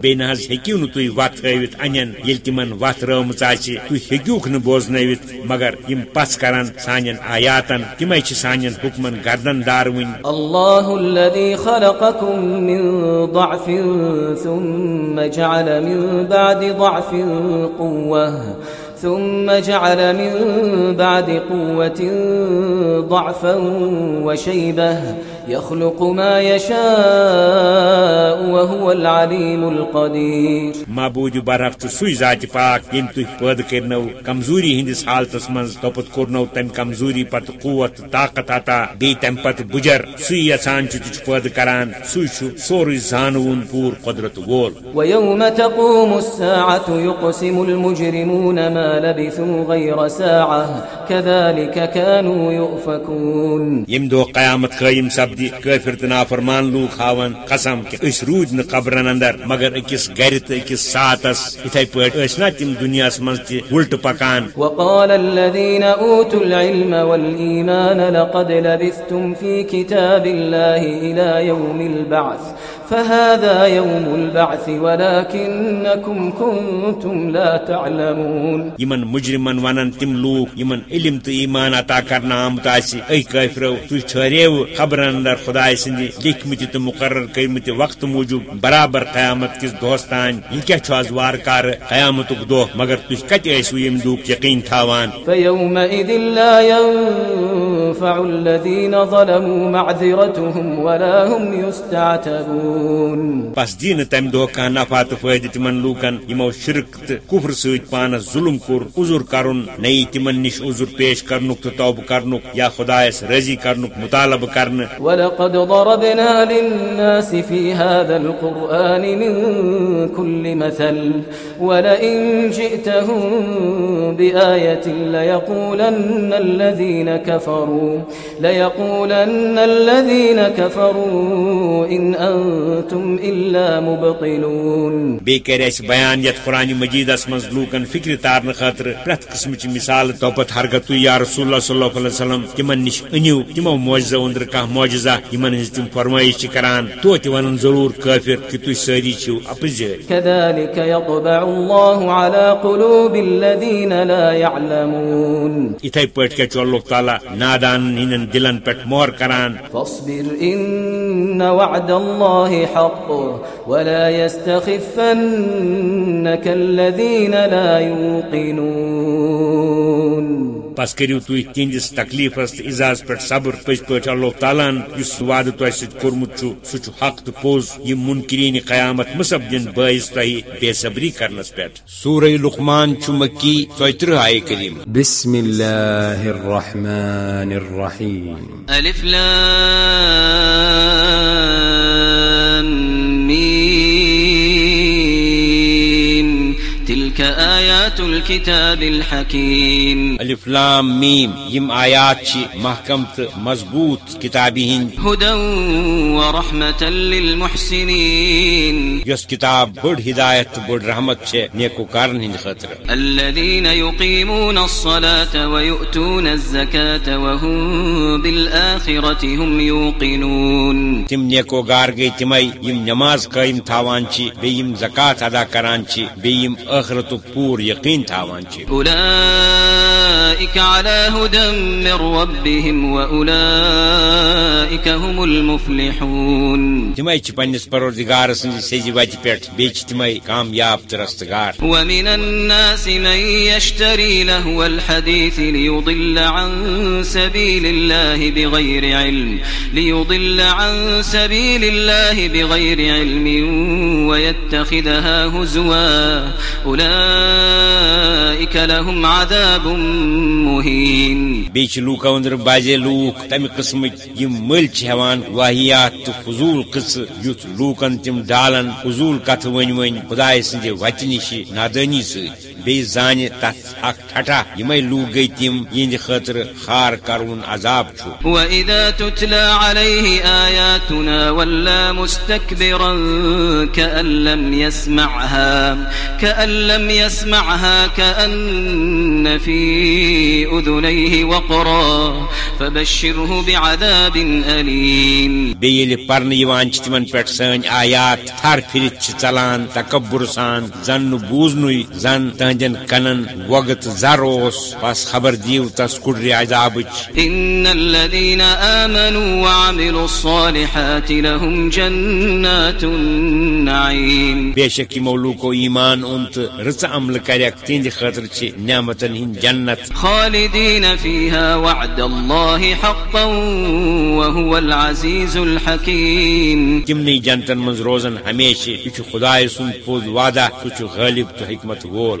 بیٚیہِ نہ حظ ہیٚکِو نہٕ تُہۍ وتھ ہٲوِتھ انٮ۪ن ییٚلہِ تِمن وتھ رٲومٕژ آسہِ تُہۍ ہیٚکِوکھ نہٕ بوزنٲوِتھ مگر یِم پژھ کران سانٮ۪ن آیاتن تِمے چھِ سانٮ۪ن حُکمن گردن داروٕنۍ الله الذي خلقكم من ضعف ثم جعل من بعد ضعف قوة. ثم جعل من بعد قوة ضعفا وشيبة يخلق ما يشاء وهو العليم القدير. معبوٗد برحق چھُ سُے ذاتہِ پاک ییٚمۍ تُہۍ پٲدٕ کٔرنو کمزوری ہٕنٛدِس حالتس منٛز توپت کوٚرنو تمہِ کمزوری پتہٕ قوت طاقت عطا بیٚیہِ تمہِ پتہٕ بُجر. سُے یژھان چھُ پٲدٕ کران سُے چھُ سورُے زانوُن پوٗرٕ قۄدرت وول. ويوم تقوم الساعة يقسم المجرمون ما ما لبثوا غير ساعة كذلك كانوا يؤفكون. یم دو قیامت قائم دی کافر تو نافرمان لوگ ہاون قسم کہ اس روز ن قبرن اندر، مگر اکس گر تو اکس ساتس اتھے پٲٹھۍ ٲسۍ نا تم دنیا مز تہ الٹ پکان۔ وقال الذين اوتوا العلم والايمان لقد لبثتم في كتاب الله الى يوم البعث۔ فهذا يوم البعث ولكنكم كنتم لا تعلمون. یمن مجرمن ونن تم لوگ یمن علم تو ایمان عطا کرنا آمت آسی اے کافرو تھی ٹھہریو خبرن اندر خدائے سندی. لکھمت تو مقرر کرمت وقت موجود. برابر قیامت کس دوستان. یہ کیا چھو از وار کار قیامت دو مگر تھی کت ایسو یم دوک یقین تھاوان. فيومئذ لا ينفع الذين ظلموا معذرتهم ولا هم يستعتبون بس دین تم دہ کھانا نفع تو فائدہ تمن لوکن یمو شرک تو کفر ست پانس ظلم کور عذر کرن نئی تمن نش عذر پیش کرنک تو توبہ کرنک یا خدایس رضی کرنک مطالبہ کرن ولقد ضربنا للناس في هذا القرآن من كل مثل ولئن جئتهم بآية ليقولن الذين كفروا ليقولن الذين كفروا إن أنتم إلا مبطلون. بی کر اس بیان یت قرآن مجیدس مز لوکن فکر تارن خاطر پرت قسم چ مثال توپت ہرگت یا رسول اللہ صلی اللہ علیہ وسلم تمن نش انیو تمو معجزہ اندر کانٛہہ معجزہ یمن ہنز تم فرمائش چھ کران تو تہ ونن ضرور کافر کہ تُہۍ سٲری چھِو اپزٲرۍ كذلك يطبع الله على قلوب الذين لا يعلمون. اتھے کیا چھُ اللہ تعالیٰ نادان ہندین دلن پٮ۪ٹھ مور کران۔ فاصبر إن وعد الله حق ولا يستخفنك الذين لا يوقنون. بس کریو تھی تہندس تکلیفس تو اعزاز پہ صبر پز پہ اللہ تعالیٰ اس وعدہ تہ ست کورمت سہ حق تو پوز یہ منکرین قیامت مصب دن باعث تہ بے صبری کرنس پہ سورہ لقمان مکی ژتر آئے کریم۔ بسم الله الرحمن الرحيم ألف لام آيات الكتاب الحكيم. الف لام میم یم آیات چھ محکم تو مضبوط کتابی ہند هدى ورحمة للمحسنين یس کتاب بڑ تو بڑ رحمت چھ نیکو کارن ہند خاطر الذين يقيمون الصلاة ويؤتون الزكاة وهم بالآخرة هم يوقنون تم نیکو گار گئی تمے یم نماز قائم تھاوان چھ بیم زکات ادا کران چھ بیم آخرت پور یقین تھاوان چھ أولئك على هدى من ربهم وأولئك هم المفلحون۔ تمے چھ پنس پروردگار سند سیزی وتہ پہ بیچ تمے کامیاب تو رستگار ومن الناس من يشتري لهو الحديث ليضل عن سبيل الله بغير علم۔ ليضل عن سبيل الله بغير علم ويتخذها هزوا أولئك لهم عذاب مهين. بیچ لوکو اندر بازے لوک تم قسم يم مل چھ ہیوان واہیات تو فضول قص یت لوکن تم ڈالن فضول کتھ ون ون خدائے سندے وتہ نش نادانی ست بی زان تت اک ٹھٹا یمے لوگ گئی تم یہند خاطر خار کرون عذاب چھو وإذا تتلى عليه آياتنا ولا مستكبرا كأن لم يسمعها كأن لم يسمعها كأن في أذنيه وقرا فبشره بعذاب أليم۔ بیل پرن یوان چھ تمن پٹ سن آیات تھر پھرت چلان تکبر سان زن بوزنوی زن تہندین کنن وگت زروس بس خبر دیو تس کڑری عذابچ۔ إن الذين آمنوا وعملوا الصالحات لهم جنات النعيم۔ بے شک یمو لوکو ایمان اون تو رچ عمل کرک تہند خاطر چھ نعمتن ہند جنت۔ خالدين فيها وعد الله حقا وهو العزيز الحكيم تمنی جنتن من روزن ہمیشہ یہ خدائے سن پوز وعدہ چھ غالب تو حکمت وول۔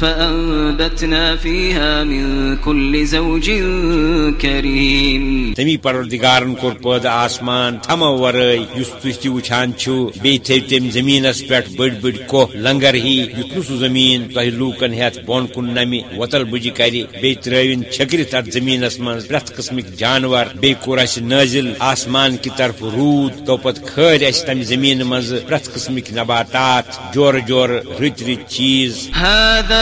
فأنبتنا فيها من كل زوج كريم. تمی پروردگارن کور پید آسمان تھمو ورٲے یُس تہِ وٕچھان چھِو تھٲوۍ تٔمۍ زٔمیٖنس پٮ۪ٹھ بٔڑۍ بٔڑۍ کوہ لنگر ہی سُہ زٔمیٖن تۄہہِ لوٗکن ہٮ۪تھ بۄن کُن نمہِ وۄتل بُجہِ کرِ بیٚیہِ ترٲوِن چھٔکرِتھ اتھ زٔمیٖنس منٛز پرٛٮ۪تھ قٕسمٕکۍ جانور بیٚیہِ کوٚر اسہِ نٲزِل آسمان کہِ طرفہٕ روٗد تو پتہٕ کھٲلۍ اسہِ تمہِ زٔمیٖنہٕ منٛزٕ پرٛٮ۪تھ قٕسمٕکۍ نباتات جورٕ جورٕ رٕتۍ رٕتۍ چیٖز۔ هذا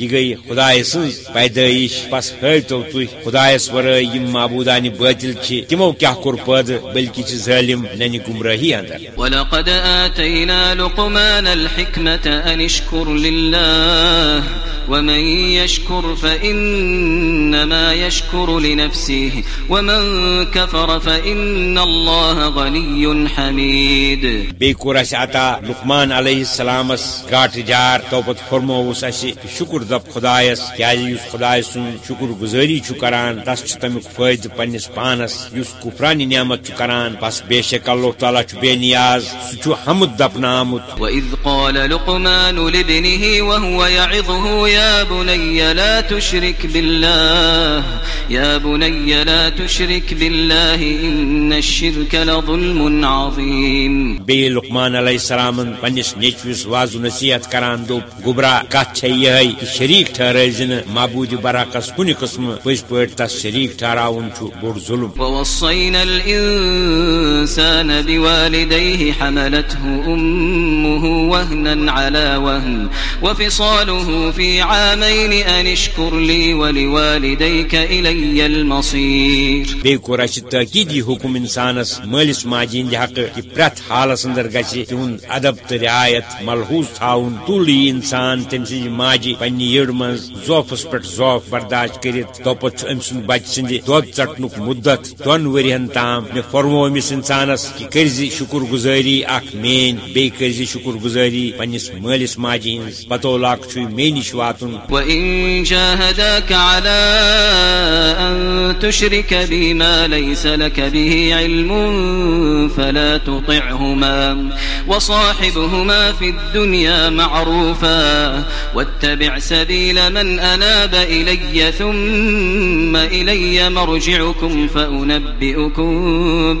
یہ گئی خدائے سن پیدائش بس ہو تھی خدائس ورائے یم معبودان باطل چھ تمو کیا کور پد بلکہ چھ ظالم ننی گمراہی اندر. ولقد آتينا لقمان الحكمة أن اشكر لله ومن يشكر فإنما يشكر لنفسه ومن كفر فإن الله غني حميد بی کور اس عطا لقمان علیہ السلام گاٹ جار تو پت فرموس اس شکر دپ خدایس کیاز خدای سن شکر گزاری کران تس تمیک فائدہ پنس پانس یس کفرانی نعمت کران بس بے شک اللہ تعالی بے نیاز سہ حمد دپنا آمت وإذ قال لقمان لابنه وهو يعظه يا بني لا تشرك بالله يا بني لا تشرك بالله إن الشرك لظلم عظيم۔ بی لقمان علیہ السلام پنس نیچوس واض نصیحت کران دوپ گبرا کت چھ یہ شریک ٹھہرائزن معبود برعکس کن قسم پز پہ تس شریک ٹھہراون چھ بوڑ ظلم۔ ووصينا الإنسان بوالديه حملته أمه وهنا على وهن وفصاله في عامين أن اشكر لي ولوالديك إلي المصير۔ حکم انسانس مالس ماجی ہند حق کہ پریت حالس اندر گژھِ تہند ادب تو رعایت ملحوظ تھاؤن تولی انسان تم سی ماجی پنہ یڑ من ذوفس پہ ذوف برداشت کرت توپت ام سند بچ سند دود ژٹنک مدت، دون ورین تام مے فرمو امس انسانس کہ کرزی شکر گزاری اخ مین بی کرزی شکر گزاری پنس مالس ماجی ہنز پتو لاک چھ مے نش واتن وإن جاهداك على أن تشرك بي ليس لك به علم فلا تطعهما وصاحبهما في الدنيا معروفا واتبع سبيل من أناب إلي ثم إلي مرجعكم فأنبئكم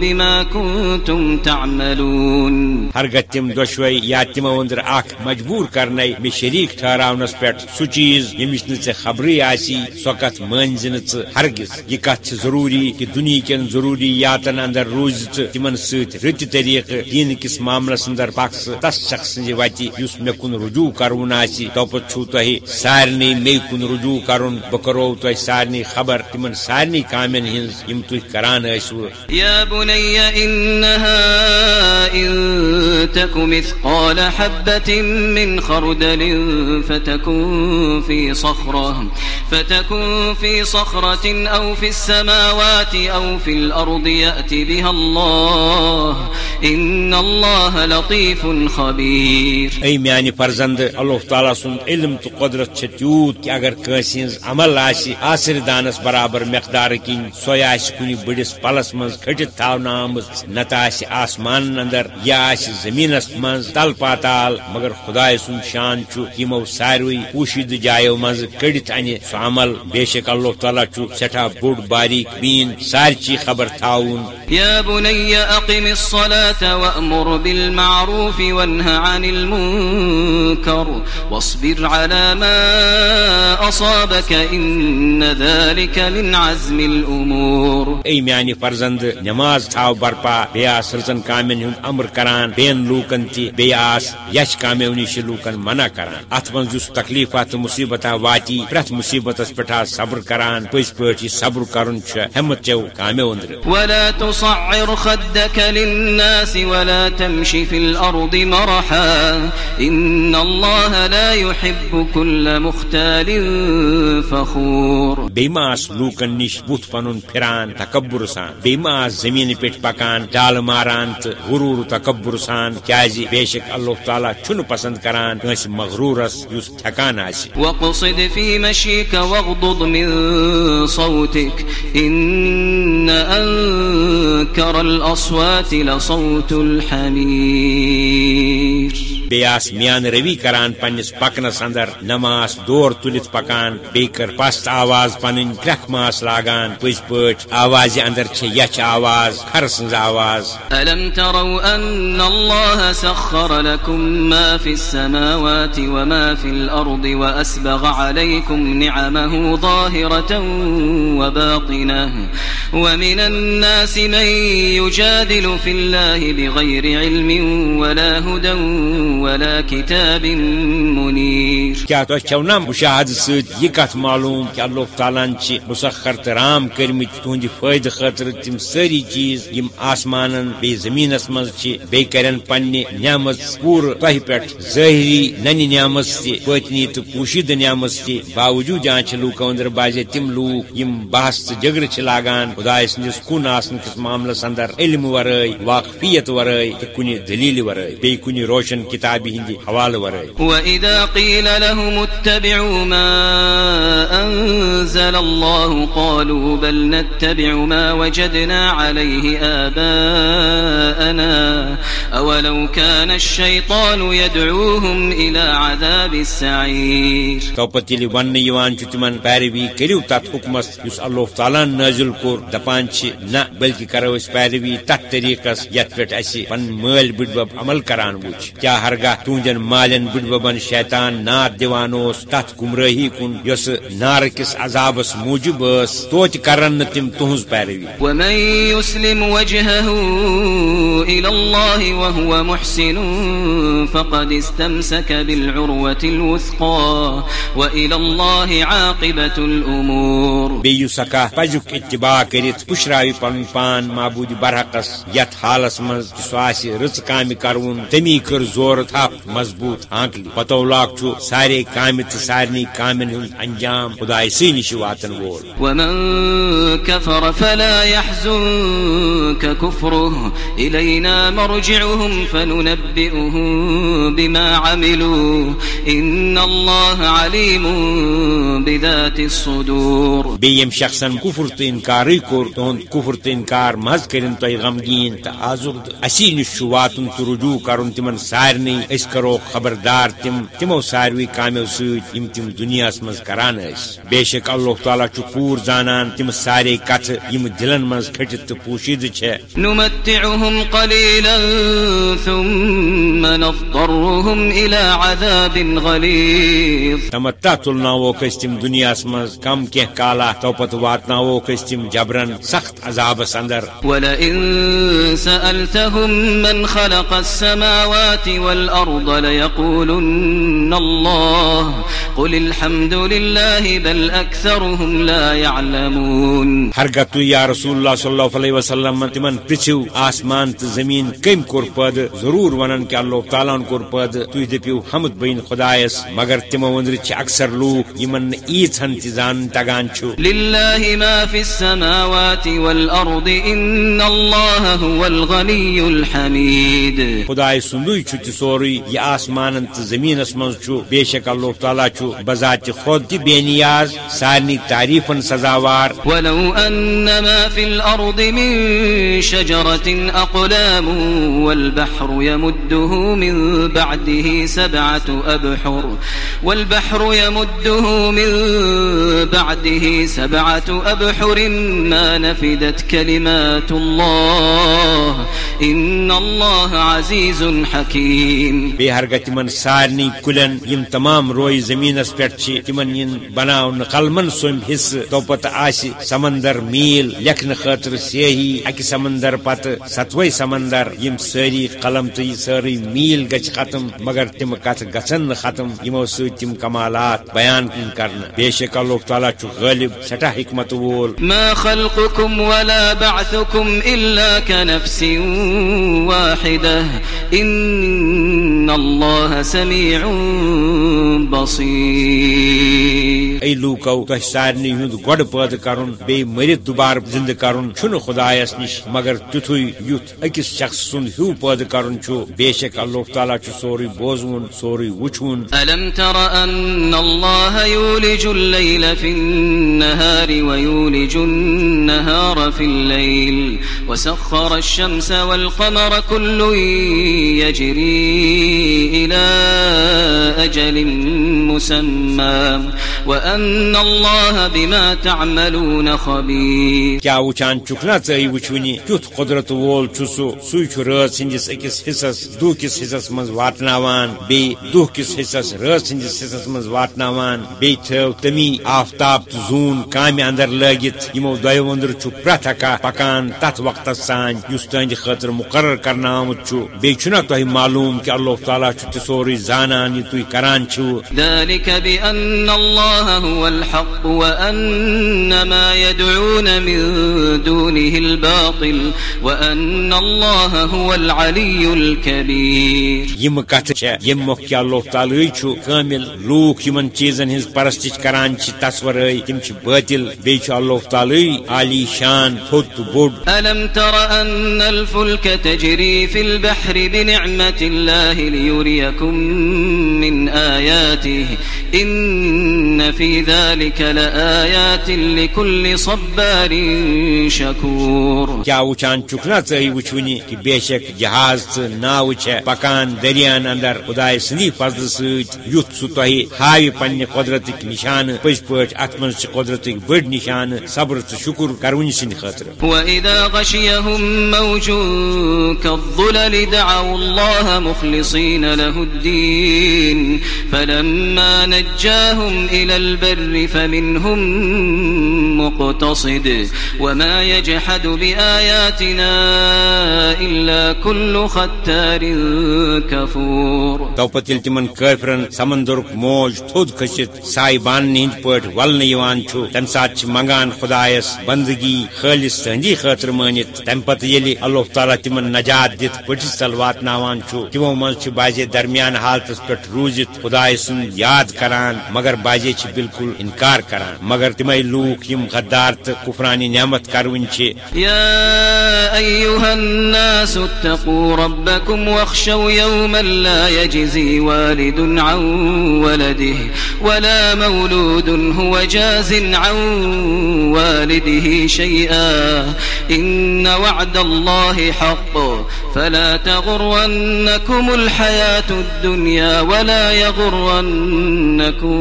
بما كنتم تعملون. ہرگہ تم دشوے یا تمو اندر اخ مجبور کرنے مے شریک ٹھہراونس پہ سہ چیز یمچ نہ ژے خبرے آسی سو کت مانز ژ ہرگز۔ یہ کت چھ ضروری کہ دنیا کن ضروری اندر روز ژ تمن ست رت طریقہ دین کس معاملس اندر پکس تس شخص سنج وتہ یس مے کن رجوع کرون آسی۔ توپت چھو تہ سارنی مے کن رجوع کرن بہ کرو تہ سارنی خبر تمن سارنی کامن ہنز یم کران ٲسوٕ يا بني إنها إن تك مثقال حبة من خردل فتكن في صخرة فتكن في في السماوات أو في الأرض يأتي بها الله إن الله لطيف خبير اے میانہ فرزند اللہ تعالیٰ سند علم تو قدرت چھ تیوت کہ اگر کٲنٛسہِ عمل آسہِ آسر دانس برابر مقدار کِنۍ سۄے آسہِ کُنہِ بٔڑِس پلس منٛز کھٔٹِتھ تھاونہٕ آمٕژ نتہٕ آسہِ اندر یا آسہِ زٔمیٖنس تل پاتال، مگر خداے سُنٛد شان چھُ یِمو ساروٕے پوٗشیدٕ جایو منٛز کٔڑِتھ انہِ عمل، بے شک اللہ تعالیٰ چھُ سٮ۪ٹھاہ بوٚڑ باریک بیٖن سارچی خبر تھاوُن۔ الصلاة وأمر بالمعروف عن واصبر على ما أصابك إن ذلك من عزم الأمور. اے میانہِ فرزند نماز تھاو برپا بیٚیہِ آس رٕژن کامٮ۪ن ہُنٛد امر کران لوٗکن تہِ بیٚیہِ آس یچ کامیو نش لوکن منع کران ات من جس تکلیفات مصیبت واتی پرت مصیبت پٹھا صبر کران پز پہ صبر کرن ہمت چو کامیو اندر. ولا تصعر خدك للناس ولا تمشي في الأرض مرحا. إن الله لا يحب كل مختال فخور. بیماس لوکن نش بت پن پھران تکبر سان. بیماس زمین پہ پکان ڈال ماران تو غرور تکبر سان. کیازِ بے شک اللہ تعالیٰ چھن پسند کران کنس مغرورس یس تھکان آس وقصد في مشيك واغضض من صوتك أنكر الأصوات لصوت الحمير بیاس میان روی کران پنس پکنس اندر نماز دور تلت پکان بی کر پست آواز پن کرک ماس لاگان پز پٹ آواز اندر چھ یچ آواز کھر سنز آواز. ألم تروا أن الله سخر لكم ما في السماوات وما في الأرض وأسبغ عليكم نعمه ظاهرة وباطنة؟ ومن الناس من يجادل في الله بغير علم ولا هدى ولا كتاب منير. کیا تو اچھا چھو نا مشاہد یہ کت معلوم کہ اللہ تعالیٰ چھ مسخر تو رام کرمت تہند فائدہ خاطر تم ساری چیز یم آسمانن بی زمینس مز چھ بی کرن پنہ نعمت پور تہ پہ ظاہری ننہ نعمت تہ پتنی تو پوشیدہ نعمت تہ، باوجود جان چھ لوکو اندر بازے تم لوک یم بحث جگر چھ لاگان خدا سندس کن آسن کس معاملس اندر علم ورائے واقفیت ورائے تو دلیل ورائے بی کن روشن کتابی ہندی حوالہ ورائے وإذا قيل لهم اتبعوا ما أنزل الله قالوا بل نتبع ما وجدنا عليه آباءنا أولو كان الشيطان يدعوهم إلى عذاب السعير۔ تو پتہ یل ون یوان چھ تمن پیروی کریو تت حکمس یس اللہ تعالیٰ نازل کور دپان نہ بلکہ کرو اس پیروی تت طریقس یت پہ اس پن مل بڈبب عمل کران وچ کیا ہرگاہ تہندین مالن بڈببن شیطان نار اوس تت گمراہی کن یس نار کس عذابس موجب اس توت کرن نہ تم تہنز پیروی۔ ومن يسلم وجهه إلى الله وهو محسن فقد استمسك بالعروة الوثقى وإلى الله عاقبة الأمور۔ بیو سکا پزک اتباع کرت پشراوی پن پان معبود برحقس یت حالس مز کہ سو آس رچ کام کرون تمی کر زور تھپ مضبوط ہانکلی پتو لاک چھو سارے کام تو سارنی کامن ہند انجام۔ خدا سی نش واتن وول ومن كفر فلا يحزنك كفره إلينا مرجعهم فننبئهم بما عملوا الله عليم بذات الصدور۔ بیم شخصن کفر تو انکار کور تہد کفر تو انکار مز کرن تہ غمگین تو آزرد۔ اسی نش واتن تو رجوع کرن تمن سارنی اس کرو خبردار تم تمو ساروی کامیو یم تم دنیا مز کران اس۔ بے شک اللہ تعالیٰ چھ پور زانان تم سارے کتھ یم دلن مز کھٹت تو پوشید چھ نمتعهم ثم نضطرهم عذاب کس تم دنیا مز کم کی کالا تو پت واتناو کس تم جبرن سخت عذاب اندر۔ ولئن سألتهم من خلق السماوات والأرض ليقولن الله. قل الحمد لله بل أكثرهم لا يعلمون. تو یا رسول اللہ صلی اللہ علیہ وسلم تمن پرچھو آسمان تو زمین کم کور پد ضرور ونن کہ اللہ تعالیٰ کور پد تھی دپیو حمد بین خدایس مگر تمو اندر چھ اکثر لوک یمن ایتھن تہ زان تگان چھو۔ لله ما في السماوات والأرض إن الله هو الغني الحميد خدائے سندوی چھ تہ سوری یہ آسمان تو زمینس من بے شک اللہ تعالیٰ چھو بذات خود تہ بے نیاز، سارنی تعریفن سزاوار۔ ولو أن ما في الأرض من شجرة أقلام والبحر يمده من بعده سبعة أبحر والبحر يمده من بعده سبعة أبحر ما نفدت كلمات الله إن الله عزيز حكيم بی ہرگہ تمن سارنی کلین یم تمام روئی زمینس پہ تمن ین بناون قلمن سم حصہ تو پتہ آس سمندر میل لکھن خاطر سیاہی اکہ سمندر پتہ ستوے سمندر یم ساری قلم تو یہ ساری میل گچ ختم مگر تم کت گھن ختم یمو ست تم کمالات بیان کن کرنا بے شک اللہ تعالیٰ چھ غالب سٹھا حکمت وول ما خلقكم ولا بعثكم إلا كنفس واحدة إن الله سميع بصير اے لوکو تہ سارنی ہند گۄڈ پٲدٕ کرن بیٚیہِ مٔرِتھ دُبارٕ زندٕ کرن چھُنہٕ خدایس نِش مگر تیُتھُے یُتھ أکِس شخص سُنٛد ہیوٗ پٲدٕ کرن چھُ بے شک اللہ تعالیٰ چھُ سورُے بوزوُن سورُے وٕچھوُن۔ ألم تر أن الله يولج الليل في النهار ويولج النهار في الليل وسخر الشمس والقمر كل يجري إلى أجل مسمى، وأن الله بما تعملون خبير. کیا وچان چُھ نا ژے وٕچھوٕنہِ قدرت وول چھُ سُہ سُے چھُ رٲژ ہٕنٛدِس أکِس حصس دُہ کِس حصس منٛز واتناوان بیٚیہِ دُہ کِس حصس رٲژ ہٕنٛدِس حصس منٛز واتناوان بیٚیہِ تھٲو تمی آفتاب تہٕ زوٗن اندر لٲگِتھ یِمو دۄیو أنٛدرٕ چھُ پرٛٮ۪تھ اکھا پکان تتھ وقتس سان یُس تہنٛدِ خٲطرٕ مُقرر کرنہٕ آمُت چھُ بیٚیہِ چھُنا تۄہہِ معلوٗم کہِ اللہ تعالیٰ چھُ تہِ سورُے زانان یہِ تُہۍ کران چھِو۔ ذلك بأن الله هو الحق وأن ما يدعون من دونه الباطل وأن الله هو العلي الكبير۔ یم کتھ چھے؟ یم کہِ اللہ تعالیٰ چھُ کٲمل لوٗکھ یمن چیٖزن ہٕنٛز پرستش کران چھِ تس ورٲے تِم چھِ بٲطل بیٚیہِ چھُ اللہ تعالیٰ عالی شان تھوٚد تہٕ بوٚڑ۔ ألم تر أن الفلك تجري في البحر بنعمة الله ليريكم من آياته إن في ذلك لآيات لكل صبار شكور. کیا وچان چُھ نا ژے وٕچھوٕنہِ کہِ بے شک جہاز ژٕ ناوٕ چھےٚ پکان دٔریان اندر خداے سٕنٛدی فضلہٕ سۭتۍ یُتھ سُہ تۄہہِ ہاوِ پننہِ قۄدرتٕکۍ نشانہٕ پٔزۍ پٲٹھۍ اتھ منٛز چھِ قۄدرتٕکۍ بٔڑۍ نشانہٕ صبر تہٕ شُکر کرونہِ سٕنٛدِ خٲطرٕ وإذا غشيهم موج كالظلل دعوا الله مخلصين له الدين فلما نجاهم إلى البر فمنهم مقتصد وما يجحد بآياتنا إلا كل ختار كفور. تو پتہٕ ییٚلہِ تِمن کٲفرن سمندرُک موج تھوٚد کھٔسِتھ ساے بانن ہٕنٛدۍ پٲٹھۍ ولنہٕ یِوان چھُ تمہِ ساتہٕ چھِ منگان خدایس بندگی خٲلص تہنٛدی خٲطرٕ مٲنِتھ تمہِ پتہٕ ییٚلہِ اللہ تعالیٰ تِمن نجات دِتھ پٔٹِس تل واتناوان چھُ تِمو منٛز چھِ بازے درمیان حالتس پٮ۪ٹھ روٗزِتھ خداے سُنٛد یاد کران، مگر بازے چھِ بالکل انکار کران. مگر تِمے لوٗکھ یِم غدار تہٕ کفرانی نعمت کروٕنۍ چھِ يا أيها الناس اتقوا ربكم واخشوا يوما لا يجزي والد عن ولده ولا مولود هو جاز عن والده شيئا إن وعد الله حق۔ فلا تغرنكم الحياة الدنيا ولا يغرنكم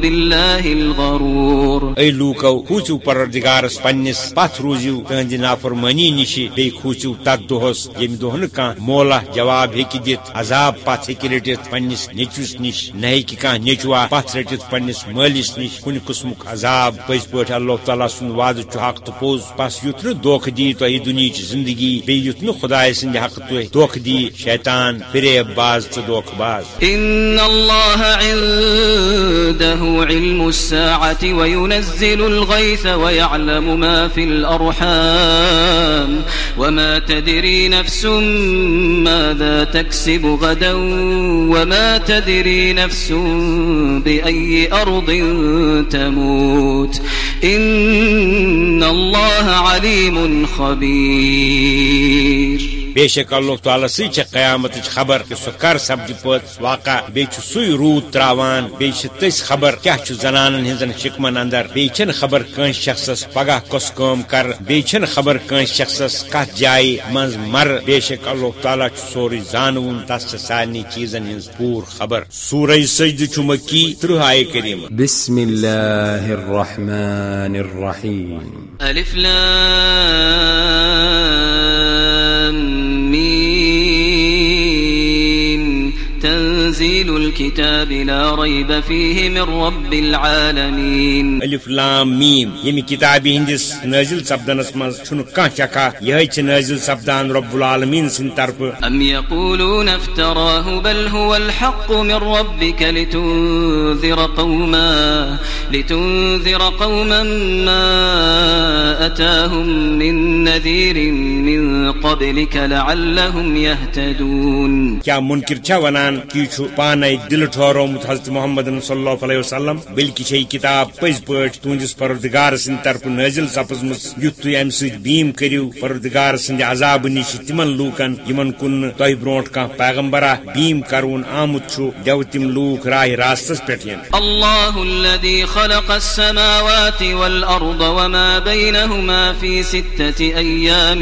بالله الغرور. اے لوکو کھوٗژِو پروردگارس پننس پتھ روٗزِو تہنٛدِ نافرمٲنی نِش بیٚیہِ کھوٗژِو تتھ دۄہس ییٚمہِ دۄہ نہٕ کانٛہہ مولا جواب ہیٚکہِ دِتھ عذاب پتھ ہیٚکہِ رٔٹِتھ پننس نیچوِس نِش نہ ہیٚکہِ کانٛہہ نیچوا پتھ رٔٹِتھ پننس مٲلِس نِش کُنہِ قٕسمُک عذاب پٔزۍ پٲٹھۍ اللہ تعالیٰ سُنٛد وعدٕ چھُ حق تہٕ پوٚز بس یُتھ نہٕ دھوکہٕ دی تۄہہِ دُنہِچ زندگی بیٚیہِ یُتھ نہٕ خداے سٕنٛدِ حقہٕ تُہۍ دھوکہٕ دی، شیطان فریب باز تہٕ دھوکہٕ باز إن الله عنده علم الساعة وينزل الغيث ويعلم ما في الأرحام وما تدري نفس ماذا تكسب غدا وما تدري نفس بأي أرض تموت۔ إن الله عليم خبير بے شک اللہ تعالیٰ سی قیامت خبر کہ سو کر سپدِ پت واقع بی سوی روٗد تراوان بی چھ تس خبر کیا چھ زنانن ہنزن شکمن اندر بی خبر کٲنٛسہِ شخصس پگاہ کۄس کٲم کر بی خبر کٲنٛسہِ شخصس کتھ جایہِ منٛز مر۔ بے شک اللہ تعالیٰ چھ سورُے زانوُن تس چھ سارنٕے چیٖزن ہٕنٛز پوٗر خبر۔ سورے سجدٕ چھُ مکی ترٕہ آیہِ کریٖم۔ بسم الله الرحمن الرحيم ألف لام الكتاب لا ريب فيه من رب العالمين. الف لام میم یم کتابی ہندس نازل مز چھن کان شکا یہ چھ نازل سپدان رب العالمین سن طرف. أم يقولون افتراه بل هو الحق من ربك لتنذر قوما لتنذر قوما ما أتاهم من نذير من قبلك لعلهم يهتدون. کیا منکر چھا ونان؟ کی چھو پانے دل ٹھہرومت حضرت محمد صلی اللہ علیہ وسلم، بلکہ یہ کتاب پز پٲٹھۍ تہنٛدِس پروردگار سٕنٛدِ طرفہٕ نٲزِل سپزمٕژ یُتھ تُہۍ امہِ سۭتۍ بیٖم کٔرِو پروردگار سٕنٛدِ عذابہٕ نِش تِمن لوٗکن، یِمن کُن نہٕ تۄہہِ برونٛٹھ پیغمبرا بیٖم کرون آمُت چھُ دٮ۪و تِم لوٗکھ راہِ راستس پٮ۪ٹھ یِن۔ الله الذي خلق السماوات والأرض وما بينهما في ستة أيام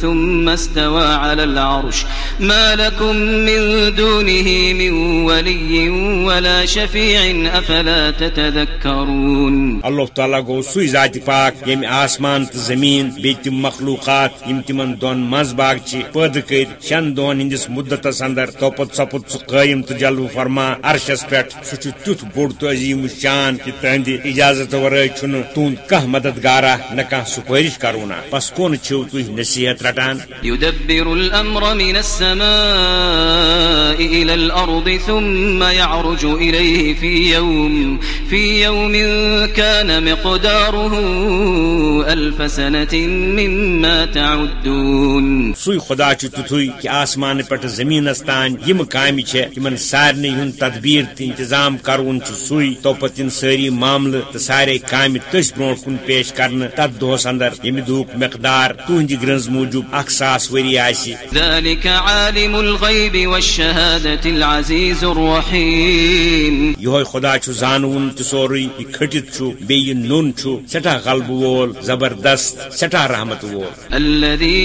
ثم استوى على العرش۔ ما لكم من دونه من ولي ولا شفيع أفلا تتذكرون. اللہ تعالیٰ گو سُے ذاتِ پاک ییٚمہِ آسمان تہٕ زٔمیٖن بیٚیہِ تِم مخلوٗقات یِم تِمن دۄن منٛز باغ چھِ پٲدٕ کٔرۍ شٮ۪ن دۄہن ہٕنٛدِس مُدتس اندر توپت سپُد سُہ قٲیِم تہٕ جلوٕ فرما عرشس پٮ۪ٹھ سُہ چھُ تیُتھ بوٚڑ تہٕ عظیٖم شان کہِ تہنٛدِ اجازت ورٲے چھُنہٕ تُہُنٛد کانٛہہ مددگارا نہ کانٛہہ سُپٲرِش کرونا۔ بس کون چھِو تُہۍ نصیحت رٹان؟ يدبر الأمر من السماء إلى الأرض ثم يعرج إليه في يوم في يوم كان مقداره ألف سنة مما تعدون. سُے خدا چھُ کہِ آسمان پٮ۪ٹھ زٔمیٖنس تانۍ یِم کامہِ چھےٚ تِمن سارنٕے ہُنٛد تدبیٖر تہٕ انتظام کرون چھُ سُے توپت یِن سٲری معاملہٕ تہٕ سارے کامہِ تٔسۍ برونٛٹھ کُن پیش کرنہٕ تتھ دۄہس اندر ییٚمہِ دۄہُک مقدار تُہنٛدِ گرنز موٗجوٗب اکھ ساس ؤری آسہِ ذلك عالم الغيب والشهادة العزيز الرحيم. یہوے خدا چھُ زانوُن کھٔٹِتھ چھُ بیٚیہِ یہِ نوٚن چھُ سٮ۪ٹھاہ غلبہٕ وول زبردست سٮ۪ٹھاہ رحمت وول۔ الذي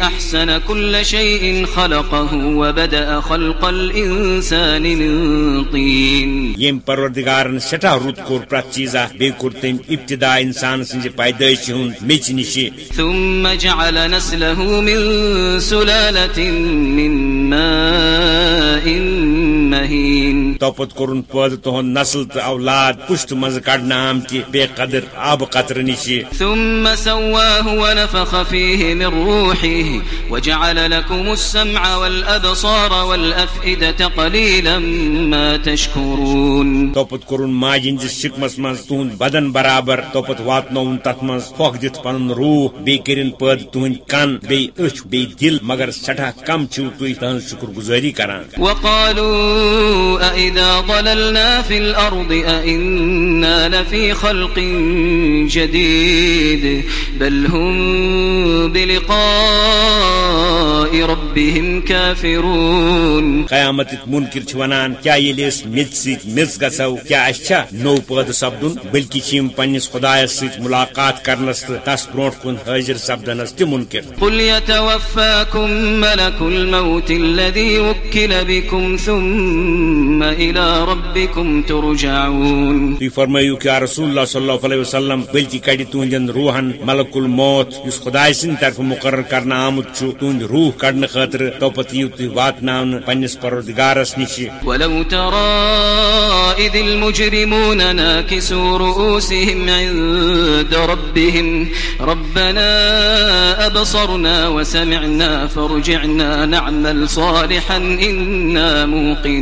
أحسن كل شيء خلقه وبدأ خلق الإنسان من طين. ییٚمۍ پروردگارن سٮ۪ٹھاہ رُت کوٚر پرٛٮ۪تھ چیٖزا بیٚیہِ کوٚر ابتدا انسان سٕنٛزِ پیدٲیشہِ ہُنٛد میٚژِ نِشہِ ثم جعل نسله من سلالة من ماء مهين توپت کوٚرُن پٲدٕ تُہُنٛد نسل تہٕ اولاد پُشتہٕ منٛزٕ کڑنہٕ آمتہِ بے قدر آبہٕ قطرٕ نِشہِ ثم سواه ونفخ فيه من روحه وجعل لكم السمع والأبصار والأفئدة قليلا ما تشكرون. توپت کوٚرُن ماجہِ ہٕنٛدِس شِکمس منٛز تُہُنٛد بدن برابر. توپت واتنووُن تتھ منٛز پھۄکھ دِتھ پنُن روح. بیٚیہِ کٔرِن پٲدٕ تُہنٛدۍ کن بیٚیہِ أچھ بیٚیہِ دِل مگر سٮ۪ٹھاہ کم چھِو تہنٛز شُکر گُزٲری کران وقالوا أئذا ضللنا في الأرض أئنا لفي خلق جديد بل هم بلقاء ربهم كافرون قیامتٕکۍ منکر چھِ ونان کیٛاہ ییٚلہِ أسۍ میٚژِ سۭتۍ میٚژ گژھو کیٛاہ اَسہِ چھا نوٚو پٲدٕ سپدُن بلکہِ چھِ یِم پننِس خۄدایس سۭتۍ مُلاقات کرنس تہٕ تس برونٛٹھ کُن حٲضِر سپدنس تہِ مُنکر۔ قل يتوفاكم ملك الموت الذي وكل بكم ثم إلى ربكم ترجعون. تُہۍ فرمٲیِو کیا رسول اللہ صلی اللہ علیہ وسلم بلکہ کڑِ تُہنٛدٮ۪ن روحن ملک الموت یُس خداے سٕنٛدِ طرفہٕ مُقرر کرنہٕ آمُت چھُ روح پروردگارس نِشہِ ولو ترى إذ المجرمون ناكسوا رؤوسهم عند ربهم ربنا أبصرنا وسمعنا فرجعنا نعمل صالحا إنا موقنون.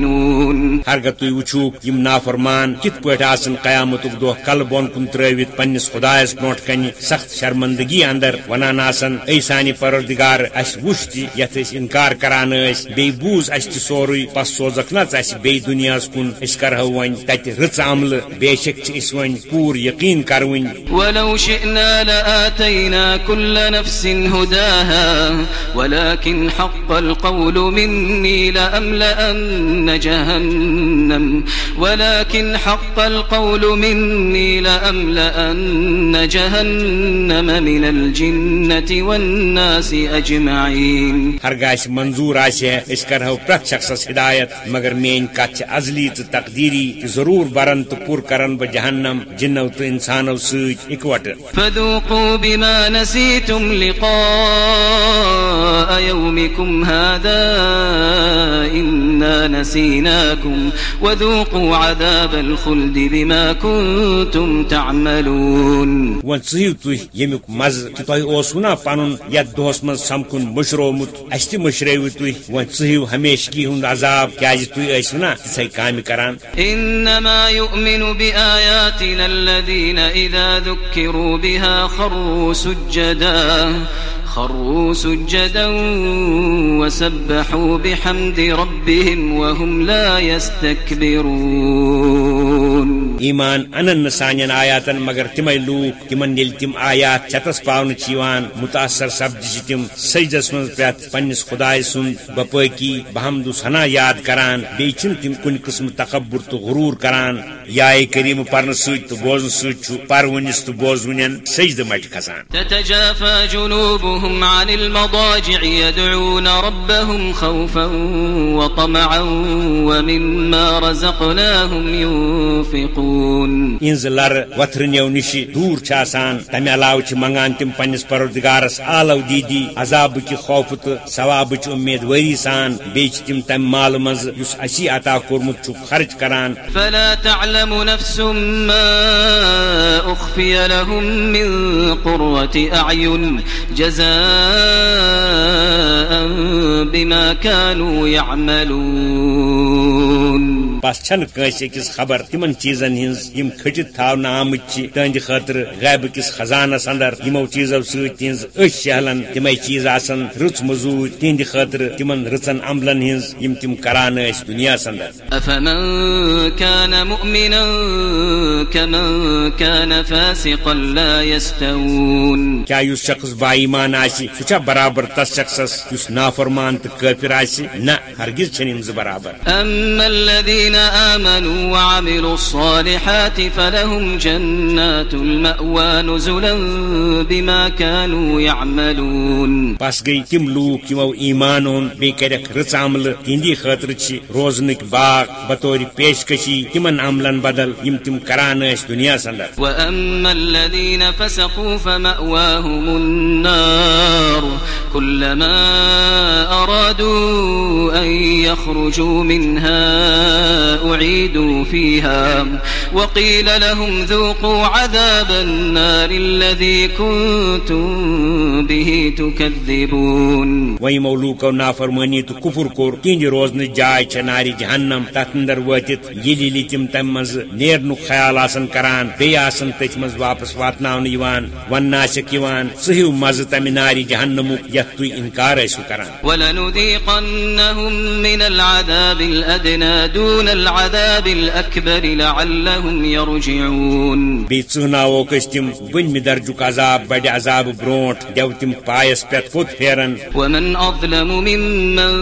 ہرگہ تُہۍ وٕچھو یِم نافرمان کِتھ پٲٹھۍ آسن قیامتُک دۄہ کلہٕ بۄن کُن ترٲوِتھ پننِس خۄدایس برونٛٹھ کنہِ سخت شرمندگی اندر ونان آسن اے سانہِ پروردگار اسہِ وٕچھ تہِ یتھ أسۍ انکار کران ٲسۍ بیٚیہِ بوٗز اسہِ تہِ سورُے پس سوزکھ نہ ژٕ اسہِ بیٚیہِ دُنیاہس کُن. أسۍ کرہو وۄنۍ تتہِ رٕژ عملہٕ بے شک چھِ أسۍ وۄنۍ پوٗرٕ یقیٖن کروٕنۍ ولو شئنا لآتينا كل نفس هداها ولكن حق القول مني لأملأن جهنم. ولكن حق القول مني لأملأن جهنم من الجنة والناس أجمعين. ہرگاہ منظور آسہ اس کرو پریت شخص ہدایت مگر مین کت ازلی تو تقدیری ضرور برن تو پور کرن بہ جہنم جنو تو انسانو ست اکوٹ۔ فذوقوا بما نسيتم لقاء يومكم هذا إنا نسيناكم وذوقوا عذاب الخلد بما كنتم تعملون ون ژھو تھی یمیک مزہ کہ تہ اوسو نا پن یتھ دہس من سمکن مشرومت اس تہ مشرو تھی ون ژھو ہمیشگی ہند عذاب کیاز تھی ٲسو نا تھے کامہ کران إنما يؤمن بآياتنا الذين إذا ذكروا بها خروا سجدا خروا سجدا وسبحوا بحمد ربهم وهم لا يستكبرون ایمان انن سان آیاتن مگر تمے لوک تمن یل تم آیات چتس پاؤن متاثر سپدی تم سجدس من پریت پنس خدائے سن بپاکی بحمد ثنا یاد کران بیچن تم کن قسم تکبر تو غرور کران. یا کریم پرن ست تو بوزن ست پر ونس تو بوز ون سجد مٹ کھسان تتجافى جنوبهم عن المضاجع يدعون ربهم خوفا وطمعا ومما رزقناهم ينفقون انز لر وتھرنیو نش دور چھ آسان تمہ علاوہ چھ منگان تم پنس پروردگارس آلو دیدی عذاب کی خوف تو ثواب چھ امید وری سان بیچ تم تم مال مز یس اسی عطا کورمت چھ خرچ کران۔ فلا تعلم نفس ما أخفي لهم من قرة أعين جزاء بما كانوا يعملون. بس چھن کنس اکس خبر تمن چیزن ہنز یم کھٹت تھاون آمت تہند خاطر غیب کس خزانس اندر یمو چیزو ست تہذ اش شہلن تمے چیز آسن رچ مزور تہند خاطر تمن رچن عملن ہنز یم تم کران اس دنیا اندر۔ أفمن كان مؤمنا كمن كان فاسقا لا يستوون۔ کیا یس شخص با ایمان آسی سہ برابر تس شخصس یس نافرمان تو کافر آسی نہ ہرگز چھن برابر۔ أما الذين آمنوا وعملوا الصالحات فلهم جنات المأوى نزلا بما كانوا يعملون۔ بس گئی تم لوک یمو ایمان اون بی کرک رچ عمل تہندی خاطر چھ روزنک باغ بطور پیشکشی تمن عملن بدل یم تم کران اس دنیا اندر وأما الذين فسقوا فمأواهم النار النار. كلما أرادوا أن يخرجوا منها أعيدوا فيها. وقيل لهم ذوقوا عذاب النار الذي كنتم به تكذبون. وی مولوکو نافرمانی تو کفر کور. تہند روزن جائے چھ ناری جہنم تت اندر واتت. یلی یلی تم تم مز نیرن خیال آسن کران. بی آسن تت واپس واتناون یوان ون ناسک یوان. سہیو مز تم ناری جہنمک یت تھی انکار ایسو کران۔ ولنذيقنهم من العذاب الأدنى دون العذاب الأكبر لعلهم يرجعون بی ژھناوک اس تم بنمہ درجک عذاب بڑ عذاب برونٹ دیو تم پایس پت پھت پھیرن ومن أظلم ممن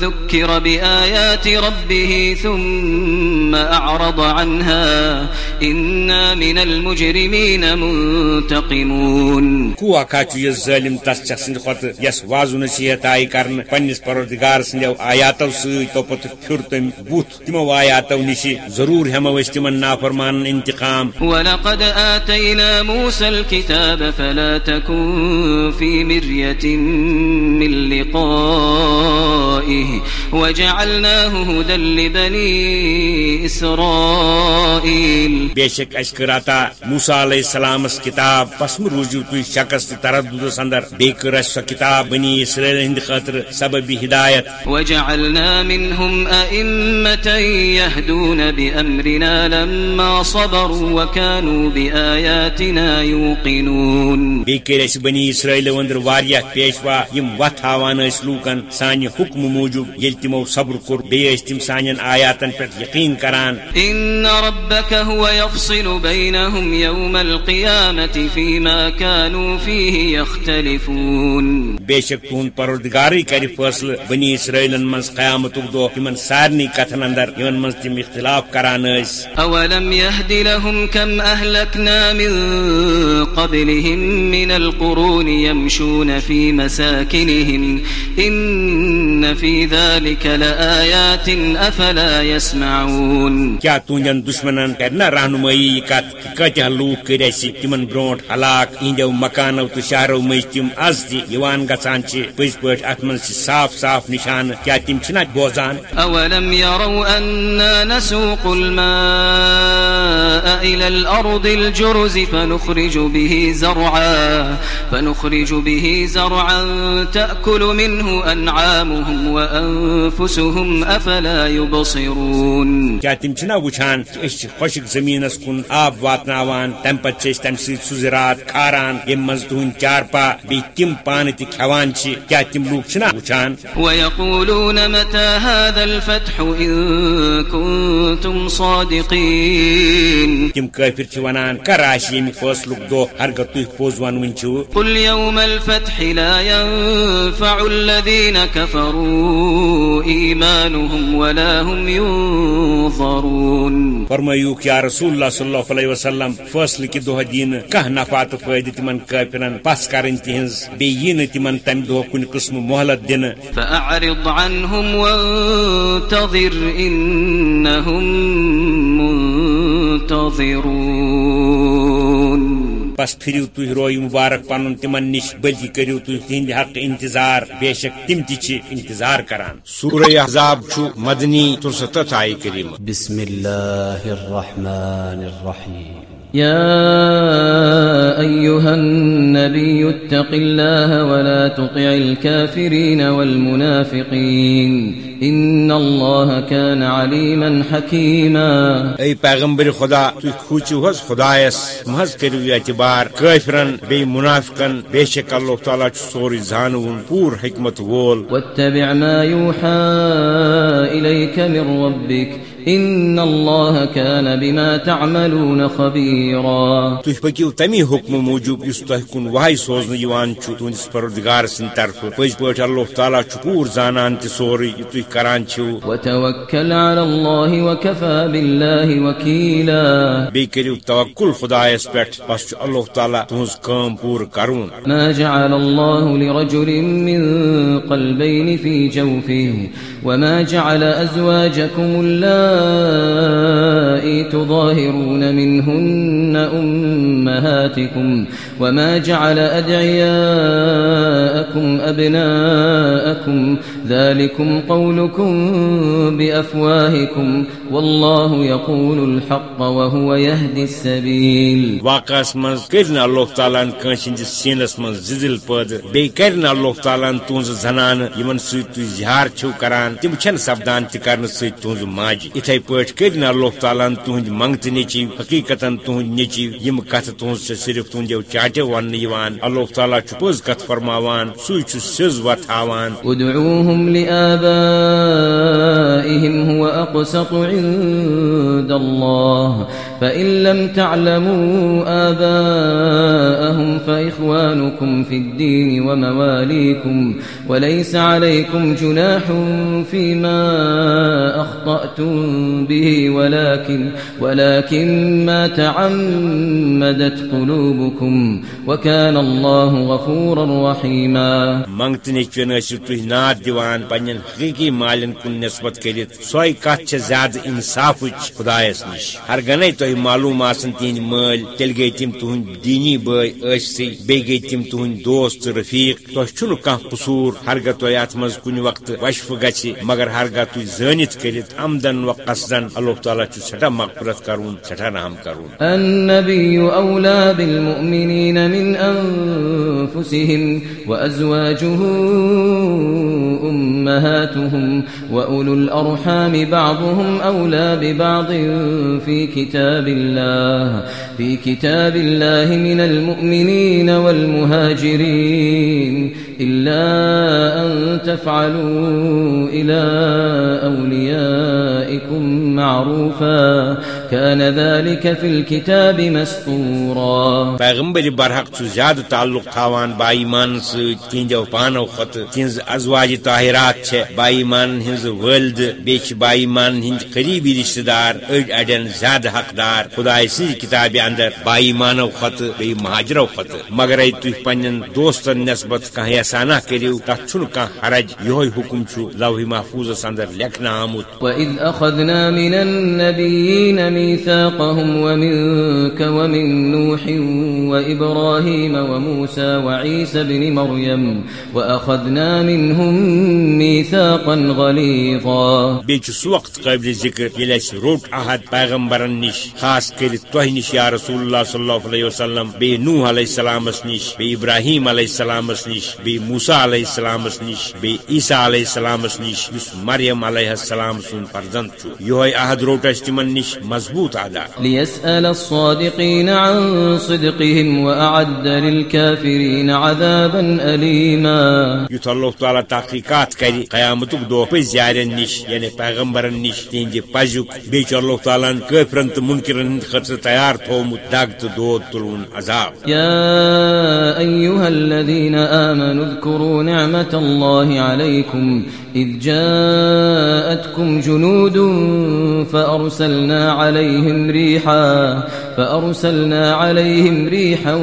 ذكر بآيات ربه ثم أعرض عنها إنا من المجرمين منتقمون۔ کو اکا چھ یہ ظالم تس شخص سند خط یس واض نصیحت آئی کرن پنس پروردگار سندو آیاتو سی تو پت پھر تم بوت. تمو آیاتو نشی ضرور ہمو اس تمن نافرمان انتقام. ولقد آتينا موسى الكتاب فلا تكن في مرية من لقائه وجعلناه هدى لبني إسرائيل بے شک اس کراتا موسیٰ علیہ السلام اس کتاب پس مہ روزیو تھی شکست ترددس اندر بے کر اس سو کتاب بنی اسرائیل ہند خاطر سبب ہدایت۔ وجعلنا منهم أئمة يهدون بأمرنا لما صبروا وكانوا بآياتنا يوقنون۔ بی کر اس بنی اسرائیل اندر واریہ پیشوا یم وت ہاوان اس لوکن سانہ حکم موجود یل تمو صبر کور بی اس تم سانن آیاتن پہ یقین کران۔ إن ربك هو يفصل بينهم يوم القيامة فيما كانوا فيه يختلفون۔ بے شک تہد پروردگار کر فیصلہ بنی اسرائیل من قیامت دہ تمن سارنی کتن اندر یمن من تم اختلاف کران اس أولم يهد لهم كم أهلكنا من قبلهم من القرون يمشون في مساكنهم إن في ذلك لآيات أفلا يسمعون کیا تہندین دشمنن کرنا رہنمائی کت کتہ لوک کر تمن برونٹ ہلاک اہندو مکانو تو شہرو مز تم از تیوان گھان پز پہ ات من صاف صاف نشان کیا تم چھنا بوزان؟ أولم يروا أنا نسوق الماء إلى الأرض الجرز فنخرج به زرعا فنخرج به زرعا تأكل منه أنعامهم وأنفسهم أفلا يبصرون کیا تم چھنا وچھان کہ اس خشک زمینس کن آب واتناوان تم پتہ تم سی سہ زراعت کھاران یم مز تہند چارپا بی تم پانہ تہ کھوان کیا تم لوگ چھنا وچھان ويقولون متى هذا الفتح إن كنتم صادقين تم کافر چھ ونان کر آس یم فیصلک دہ ہرگہ پوز ون چھو قل يوم الفتح لا ينفع الذين كفروا إيمانهم ولا هم ينظرون فرمایو رسول اللہ صلی اللہ علیہ وسلم فیصلہ کہ دہ دین کہ نفع تو فائدہ تمن کافرن پس کرن تہذ بی تمن تم دہ کن قسم مہلت دن فأعرض عنهم وانتظر إنهم منتظرون۔ بس پھرو تھی روی مبارک پن تمن نش بلکہ کرو تھی تہند حق انتظار۔ بے شک تم تہ انتظار کران۔ سورہ احزاب چھ مدنی ترستت آئی کریم۔ بسم الله الرحمن الرحيم يا أيها النبي اتق الله ولا تطع الكافرين والمنافقين إن الله كان عليما حكيما اے پیغمبر خدا تھی کھوچو حس خدایس محض کرو اعتبار کافرن بی منافقن بے شک اللہ تعالیٰ چھ سوری زانون پور حکمت وول. واتبع ما يوحى إليك من ربك إن الله كان بما تعملون خبيرا حکم موجود اس تہ کن وائی سوزن یوان چھ تہندس پروردگار سن طرف پز پٲٹھۍ اللہ تعالیٰ چھ پور زانان تہ سورُے یہِ تُہۍ کران چھِو۔ وتوكل على الله وكفى بالله وكيلا بیٚیہِ کٔرِو توکل خدایس پٮ۪ٹھ بس چھُ اللہ تعالیٰ تُہنٛز کٲم پوٗرٕ کرُن۔ ما جعل الله لرجل من قلبين في جوفه وما جعل أزواجكم اللائي تظاهرون منهن أمهاتكم وما جعل أدعياءكم أبناءكم ذلكم قولكم بأفواهكم والله يقول الحق وهو يهدي السبيل. واقعس من کرن اللہ تعالیٰ کٲنٛسہِ ہٕنٛدِس سینس منٛز زِزل پٲدٕ بیٚیہِ کرن اللہ تعالیٰ تُہنٛز زنانہٕ یِمن سۭتۍ تُہۍ زِہار چھِو کران تِم چھنہٕ سپدان تہِ کرنہٕ سۭتۍ تُہنٛز ماجہِ یِتھے پٲٹھۍ کرن اللہ تعالیٰ تُہنٛدۍ منگتہٕ نیٚچِو حقیقتن تُہنٛدۍ نیٚچِو یِم کتھٕ تُہنٛز چھِ صرف تُہنٛدیو چاچو وننہٕ یِوان۔ اللہ تعالیٰ چھُ پوٚز کتھ فرماوان، سُے چھُ سیٚز ادعوهم لآبائهم هو أقسط عند الله، فإن لم تعلموا آباءهم فإخوانكم في الدين ومواليكم، وليس عليكم جناح فيما أخطأتم. به، ولكن ولكن ما تعمدت قلوبكم وكان الله غفورا رحيما. منگتہٕ نیچوین ٲسِو تُہۍ ناد دِوان پننٮ۪ن حقیقی مالین کُن نسبت کٔرِتھ سۄے کتھ چھےٚ زیادٕ انصافٕچ خدایس نِش. ہرگنے تۄہہِ معلوٗم آسن تِہنٛدۍ مٲلۍ تیٚلہِ گٔیے تِم تُہنٛدۍ دیٖنی بٲے ٲسۍسٕے بیٚیہِ گٔیے تِم تُہنٛدۍ دوست تہٕ رفیٖق. تۄہہِ چھُنہٕ کانٛہہ قصوٗر ہرگاہ تۄہہِ اتھ منٛز کُنہِ وقتہٕ وشفہٕ گژھِ مگر ہرگاہ تُہۍ زٲنِتھ کٔرِتھ عمدن و قصدن اللہ تعالیٰ چھُ سٮ۪ٹھاہ مغفرت کرُن سٮ۪ٹھاہ رحم کرُن النبي أولى بالمؤمنين من أنفسهم وأزواجه أمهاتهم وأولو الأرحام بعضهم أولى ببعض في كتاب الله في كتاب الله من المؤمنين والمهاجرين إلا أن تفعلوا إلى أوليائكم معروفا كان ذلك في الكتاب مسطورا. پیغمبر برحق چھ زیادہ تعلق تھاوان بائی مان ست تہندو پانو خط تہذ ازواج طاہرات چھ بائی مان ہنز والد بیچ بائی مان ہند قریبی رشتہ دار اڑ اڑین زیادہ حقدار خدا سن کتاب اندر بائی مانو خط بی مہاجرو خط۔ مگر ای تھی پنن دوستن نسبت کھانا احسانہ کرو تک چھ کھانا حرج یہ حکم چھ لوح محفوظ اندر لکھنا آمت وَإِذْ أَخَذْنَا مِنَ النَّبِيِّينَ مِيثَاقَهُمْ وَمِنْكَ وَمِنْ نُوحٍ وَإِبْرَاهِيمَ وَمُوسَى وَعِيسَى بْنِ مَرْيَمَ وَأَخَذْنَا مِنْهُمْ مِيثَاقًا غَلِيظًا. بیچ سو وقت قابل ذکر یل اس روٹ پیغمبرن نش خاص کر تہ نش یا رسول اللہ صلی اللہ علیہ وسلم بی نوح علیہ السلام نش بی ابراہیم علیہ السلام نش بی موسی علیہ السلام نش بی عیسی علیہ السلام نش یس مریم علیہ السلام سن فرزند چھ یہ احد روٹ اس تمن نش مضبوط ادا۔ ليسأل الصادقين عن صدقهم وأعد للكافرين عذابا أليما۔ یت اللہ تعالی تحقیقات کری قیامت دہ پہ زیارن نش یعنی پیغمبرن نش تہندِ پزیک بیچ اللہ تعالیٰ کافرن تو منکرن ہند خاطر تیار تھومت دگ تو دود تلون عذاب۔ يا أيها الذين آمنوا اذكروا نعمة الله عليكم إذ جاءتكم جنود فأرسلنا عليهم ريحا فأرسلنا عليهم ريحا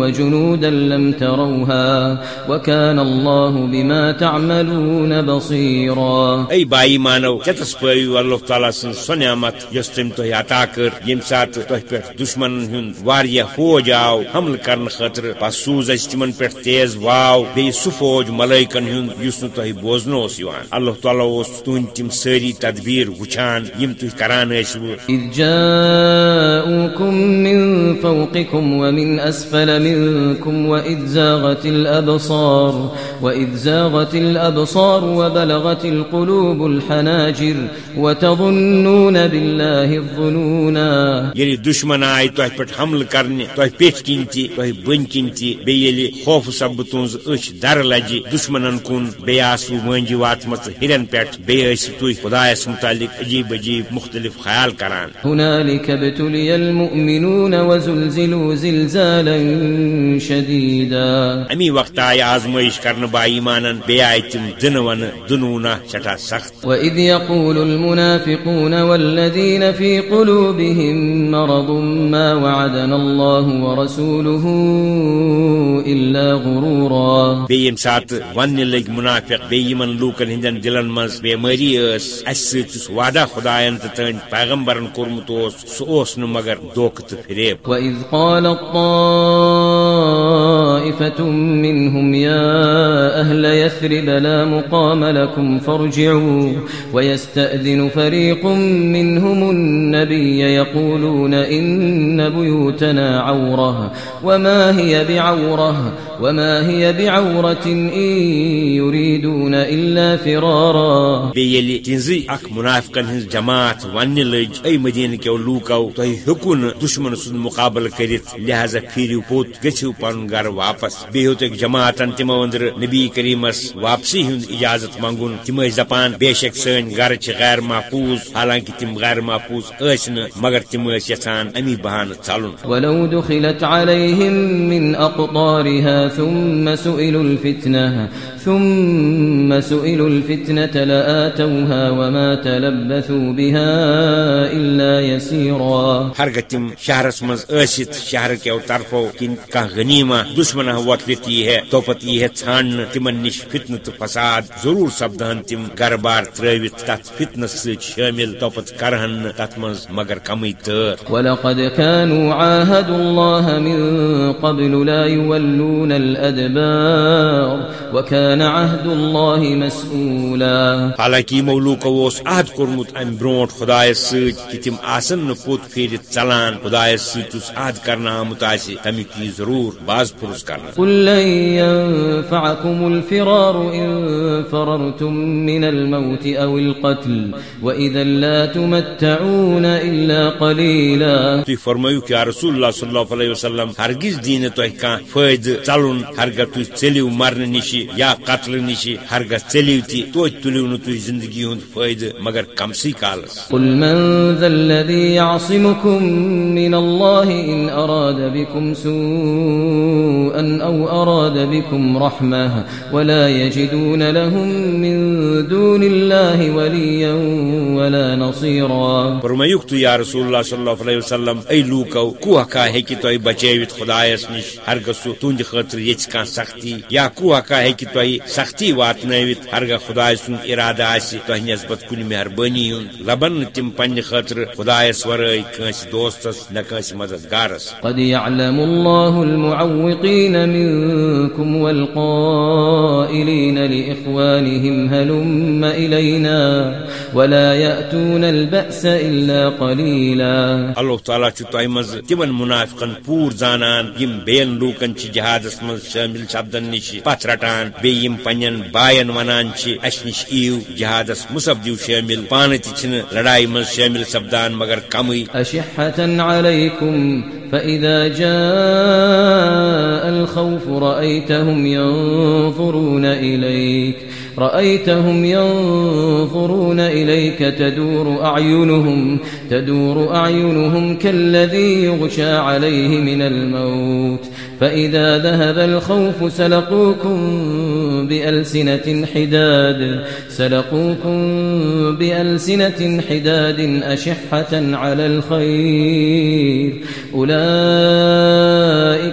وجنودا لم تروها وكان الله بما تعملون بصيرا. اے بائی مانو چتس پٲیو اللہ تعالیٰ سن سو نعمت یس تم تہ عطا کر یم سات تہ پہ دشمن ہند واریاہ فوج آو حمل کرن خاطر پس سوز اس تمن پہ تیز واو بی سہ فوج ملائکن ہند یس نہ تہ بوزنو اوس یوان. اللہ تعالیٰ اوس تہند تم ساری تدبیر وچھان یم تہ کران ٲسوٕ إذ جاءوكم من فوقكم ومن أسفل منكم وإذ زاغت الأبصار، وإذ زاغت الأبصار وبلغت القلوب الحناجر، وتظنون بالله الظنونا. ییٚلہِ دشمن آے تۄہہِ پٮ۪ٹھ حملہٕ کرنہِ، تۄہہِ پیٚٹھۍ کِنۍ تہِ تۄہہِ بٔنۍ کِنۍ خوف سببہٕ تُہنٛز أچھ درٕ لجہِ، دشمنن کُن بیٚیہِ آسوٕ وٲنجہِ واتمژٕ ہِرٮ۪ن پٮ۪ٹھ، بیٚیہِ ٲسِو تُہۍ خۄدایس متعلق عجیب عجیب مختلف خیال کران۔ هنالك ابتلي المؤمنون وزلزلوا زلزالا شديدا. امی وقت آیہِ آزمٲیش کرنہٕ با ایمانن بیٚیہِ آیہِ تِم دِنہٕ ونہٕ دُنوٗنا سٮ۪ٹھاہ سخت. وإذ يقول المنافقون والذين في قلوبهم مرض ما وعدنا الله ورسوله إلا غرورا. ییٚمہِ ساتہٕ وننہِ لٔگۍ مُنافِق بیٚیہِ یِمن لوٗکن ہٕنٛدٮ۪ن دِلن منٛز اَسہِ سۭتۍ یُس وعدہ خۄداین تہٕ تٕہنٛدۍ پیغمبرن کوٚرمُت اوس نہٕ مگر دھوکہٕ تہٕ فریب وإذ قالت طائفة منهم يا أهل يثرب لا مقام لكم فارجعوا ويستأذن فريق منهم النبي يقولون إن بيوتنا عورة وما هي بعورة وما هي بعورة إن يريدون إلا فرارا۔ مُنافقن ہٕنٛز جماعت وننہِ لٔج۔ اے مدیٖنہٕ کٮ۪و لوٗکو تۄہہِ ہیوٚکوُ نہٕ دُشمن سُنٛد مُقابلہٕ کٔرِتھ لہذا پھیرِو پوٚت گٔژھِو پنُن گرٕ واپس۔ بیٚیہِ ہیوٚت أکۍ جماعتن تِمو أنٛدرٕ نبی کریٖمس واپسی ہُنٛد اجازت منٛگُن تِم ٲسۍ دپان بے شک سٲنۍ گرٕ چھِ غیر محفوظ۔ حالانکہِ تِم غیر محفوظ ٲسۍ مگر تِم ٲسۍ یژھان امی بہانہٕ ژلُن ولو دخلت عليهم من أقطارها ثم سئلوا الفتنة ثم سئلوا الفتنة لآتوها وما تلبثوا بها إلا يسيرا. ہرگہ تِم شہرس منٛز ٲسِتھ شہر کٮ۪و طرفو کِنۍ کانٛہہ غنیٖما دُشمنہ وۄتلِتھ یی ہے توپت یی ہے ژھانڈنہٕ تِمن نِش فتنہٕ تہٕ فساد ضروٗر سپدہن تِم گرٕ بار ترٲوِتھ تتھ فتنس سۭتۍ شٲمِل توپت کرہن نہٕ تتھ منٛز مگر کمٕے تٲر ولقد كانوا عاهدوا الله من قبل لا يولون الأدبار وكان عهد الله مسؤولا. حالانکہ یمو لوکو اوس عہد کورمت ام برونٹ خدایس سۭتۍ کہ تم آسن نہٕ پوٚت پھیرِتھ ژلان خدایس سۭتۍ یُس عہد کرنہٕ آمُت یی ضروٗر باز پھُرس کرنہٕ قل لن ينفعكم الفرار إن فررتم من الموت أو القتل وإذا لا تمتعون إلا قليلا۔ تُہۍ فرمٲیِو کیا رسول اللہ صلی اللہ علیہ وسلم ہرگز دی نہٕ تۄہہِ کانٛہہ فٲیدٕ ژلُن ہرگہ تُہۍ ژٔلِو مرنہٕ نِش یا قتل نش ہرگز چلیو تی توت تلیو نو تھی زندگی ہند فائدہ مگر کمسی کالس قل من ذا الذي يعصمكم من الله إن أراد بكم سوءا أو أراد بكم رحمة ولا يجدون لهم من دون الله وليا ولا نصيرا فرمایوک تو یا رسول اللہ صلی اللہ علیہ وسلم ای لوکو کوہ کا ہیکی تو بچیوت خدایس نش ہرگز تونج خاطر یچ کان سختی یا کوہ کا تو سختی واتنویت ہرگا خدای سن ارادہ آسی تو نسبت کن مہربانی ہن لبن تم پنہ خاطر خدایس ورای کنس دوستس نہ کنس مددگارس قد يعلم الله المعوقين منكم والقائلين لإخوانهم هلم إلينا ولا يأتون البأس إلا قليلا. اللہ تعالیٰ تہ مز تمن منافقن پور زانان یم بین لوکن چھ جہادس مز شامل سپدن نش پت رٹان بیم پنن باین ونان چھ اس نش ایو جہادس مصبدیو شامل، پانہ تہ لڑائی مز شامل سپدان مگر کمی أشحة عليكم فإذا جاء الخوف رأيتهم ينظرون إليك رأيتهم ينظرون إليك تدور أعينهم تدور أعينهم كالذي يغشى عليه من الموت۔ فإذا ذهب الخوف سلقوكم بألسنة حداد. سلقوكم بألسنة حداد أشحة على الخير. أولئك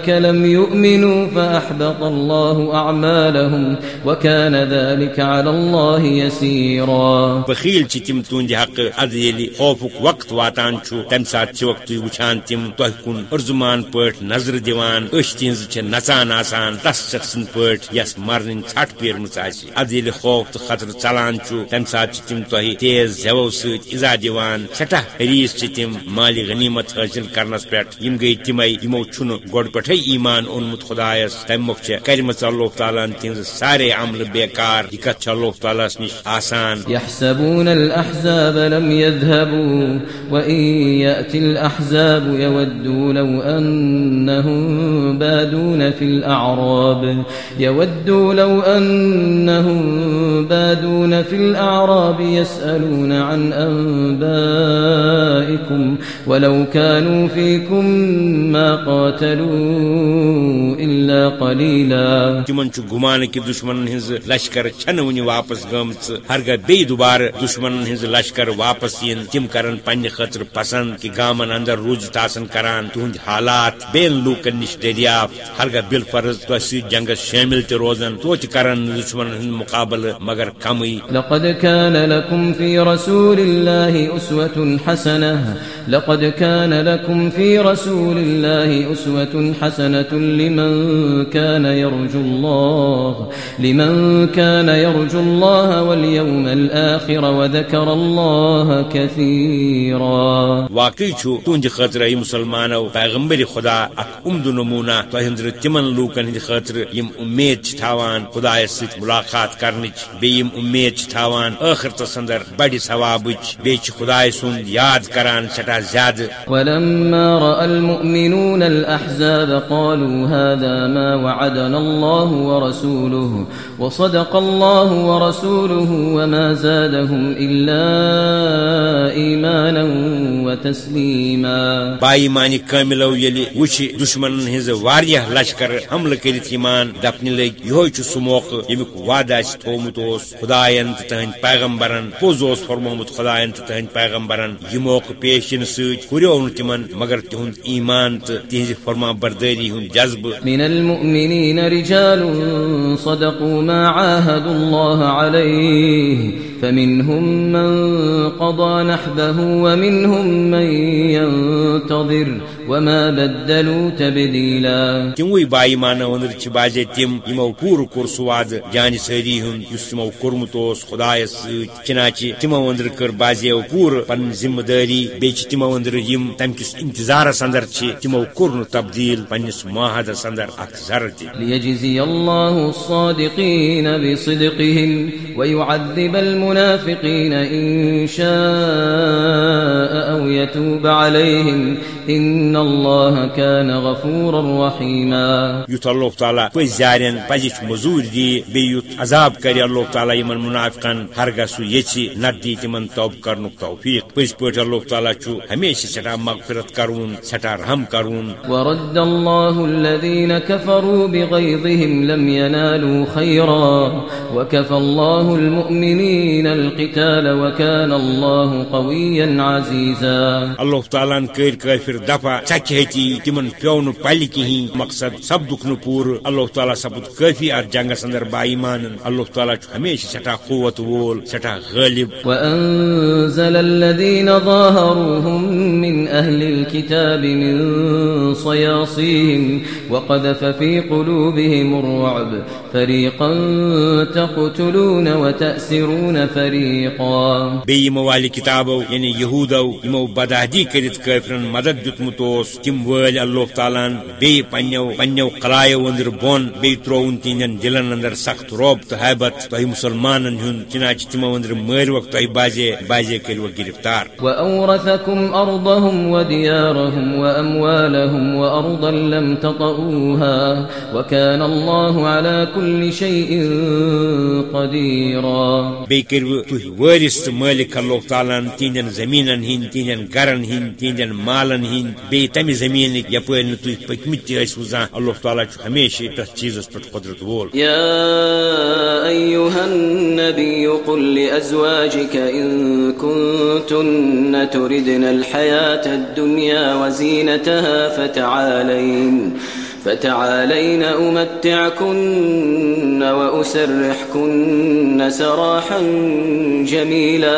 لم يؤمنوا فأحبط الله أعمالهم وكان ذلك على الله يسيرا. بخیل چھ تم تہند حق اد یلی خوفک وقت واتان چھو تم سات چھ وقت وچھان تم تہ ارزمان پٹ نظر دیوان أش تہذ چھ نژان آسان تس شخص پٹ یس مرن ژھٹ پیرمت آسی اد خوف تو خطر ژلان چھو تم سات تم تہ تیز زیو ست اذا دیوان سٹھا حریص تم مالی غنیمت حاصل کرنس پہ گئی تمے، یمو چھن گۄڈ پٮ۪ٹھے ایمان اونمت خدایس تمہ مۄکھ چھِ کرمژ اللہ تعالیٰ ہن تہنٛز سارے عمل بیکار یہ کتھ چھِ اللہ تعالیٰ نش آسان۔ يحسبون الأحزاب لم يذهبوا وإن يأتي الأحزاب يودوا لو أنهم بادون في الأعراب. يودوا لو أنهم بادون في الأعراب يسألون عن أنبائكم ولو كانوا فيكم ما قاتلوا إلا قليلا تمن چھ گمان کہ دشمنن ہنز لشکر چھن ونی واپس گمت ہرگہ بی دوبارہ دشمنن ہنز لشکر واپس ین، تم کرن پنہ خاطر پسند کہ گامن اندر روز تاسن کران تہند حالات بین لوکن نش دریافت۔ ہرگہ بال فرض تسی جنگس شامل تہ روزن توت کرن دشمنن ہند مقابل مگر کمی۔ لقد كان لكم في رسول الله أسوة حسنة لقد كان لكم في رسول الله أسوة حسنة لمن كان يرجو الله لمن كان يرجو الله واليوم الآخر وذكر الله كثيرا۔ واقعی چھو تہند خاطر ای مسلمانو پیغمبر خدا اک عمد نمونہ تہندر تمن لوکن خاطر یم امید تھاوان۔ خدا ست ملاقات کرنچ بیم امید تھاوان ٲخرتس اندر بڑِ ثوابچ بیٚیہِ چھِ خداے سُنٛد یاد کران سٹھاہ زیادٕ۔ ولما رأى المؤمنون الأحزاب قالوا هذا ما وعدنا الله ورسوله وصدق الله ورسوله وما زادهم إلا إيمانا وتسليما۔ بائی مانی کاملو یلی وچھ دشمنن ہنز واریہ لشکر حملہ کرت ایمان دپنہ لگ یہ چھ موقع یمیک وعدہ اس تھومت اس خدایان تہ تہند پیغمبرن، پوز اس فرمومت خدایان تہ تہند پیغمبرن، یہ موقع پیش ان سۭتۍ ہُریو نہٕ تمن، مگر تہند ایمان تہ تہنز فرما برداری ہند جذب من المؤمنين رجال صدقوا ما عاهدوا الله عليه فمنهم من قضى نحبه ومنهم من ينتظر۔ وما بدلوا تبديلا تموی بائی مانو اندر چھ بازے تم یمو پور کور سواد جان سری ہن یس تمو کورمت اوس خدایس سۭتۍ چناچہ تمو اندر کر بازیو پور پن ذمہ داری بیٚیہِ چھِ تمو اندر یم تم کس انتظارس اندر چھ تمو کورن تبدیل پنس معاہدس اندر اکھ ذرہ تہِ ليجزي الله الصادقين بصدقهم ويعذب المنافقين إن شاء أو يتوب عليهم إن إن الله كان غفورا رحيما یت اللہ تعالیٰ پز زارین پزچ مزور دی بی یت عذاب کر اللہ تعالیٰ یمن منافقن یچ نت دی تمن توب کرنک توفیق پز پہ اللہ تعالیٰ چھ ہمیشہ سٹھا مغفرت کرون سٹھا رحم کرون ورد الله الذين كفروا بغيظهم لم ينالوا خيرا وكفى الله المؤمنين القتال وكان الله قويا عزيزا اللہ تعالیٰ کر کافر دفع ثچ ہتی تمن پیو ن پل کہین مقصد سپدک ن پور۔ اللہ تعالیٰ سپد کافی ات جنگس اندر با ایمان۔ اللہ تعالیٰ ہمیشہ سٹھا قوت وول سٹھا غالب۔ وأنزل الذين ظاهروهم من أهل الكتاب من صياصيهم وقذف في قلوبهم الرعب فريقا تقتلون وتأسرون فريقا۔ بیم والی کتابو یعنی یہودو یمو بدہدی کرت کافرن مدد دتمت اوس تم ول اللہ تعالیٰ بی پنو پنو قلایو اندر بون بی ترون تہندین دلن اندر سخت روب تو حیبت تہ مسلمانن ہن چنانچہ تمو اندر مر وقت تہ بازے بازے کرو گرفتار وأورثكم أرضهم وديارهم وأموالهم وأرضا لم تطئوها وكان الله على كل شيء قديرا اللہ تعالیٰ تہندین زمینن ہند تہندین گرن ہند تہندین مالن تمہ زمین یپ تھی پکمت تہ وزان اللہ تعالیٰ ہمیشہ تس چیزس پہ قدرت وول يا أيها النبي قل لأزواجك إن كنتن تردن الحياة الدنيا وزينتها فتعالين فتعالين أمتعكن وأسرحكن سراحا جميلا.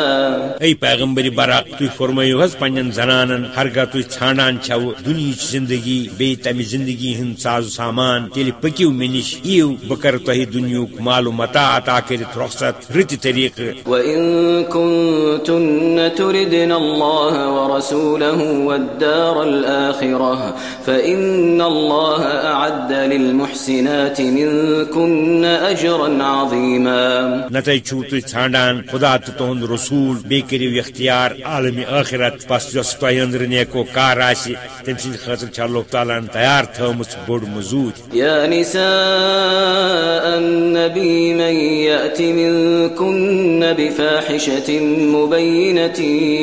اے پیغمبر براق تھی فرمائیو حس پنن زنانن ہرگاہ تھی ژھانڈان چھو دنیچ زندگی بی تمہ زندگی ہند ساز سامان تیل پکیو مے نش ایو بکر تہ دنیوک مال و متا عطا کرت رخصت. رت طریق. وإن كنتن تردن الله ورسوله والدار الآخرة فإن الله أعد للمحسنات منكن أجرا عظيما. نتہ چھو تھی ژھانڈان خدا تہند رسول بی کریو اختیار عالم آخرت پس جس تہ اندر نیکو کار آسی تم سند خاطر چھ اللہ تعالیٰ تیار تھومت بوڑ مزور يا نساء النبي من يأت منكن بفاحشة مبينة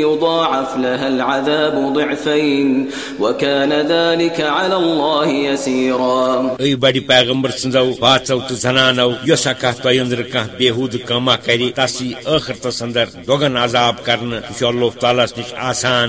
يضاعف لها العذاب ضعفين وكان ذلك على الله بصيرا اي بڑی پیغمبر سنزو باتو تو زنانو یسا کہت تو اندر کہت بیہود کما کری، تاسی آخر تس دوگن عذاب کرن یہ اللہ تعالی نش آسان۔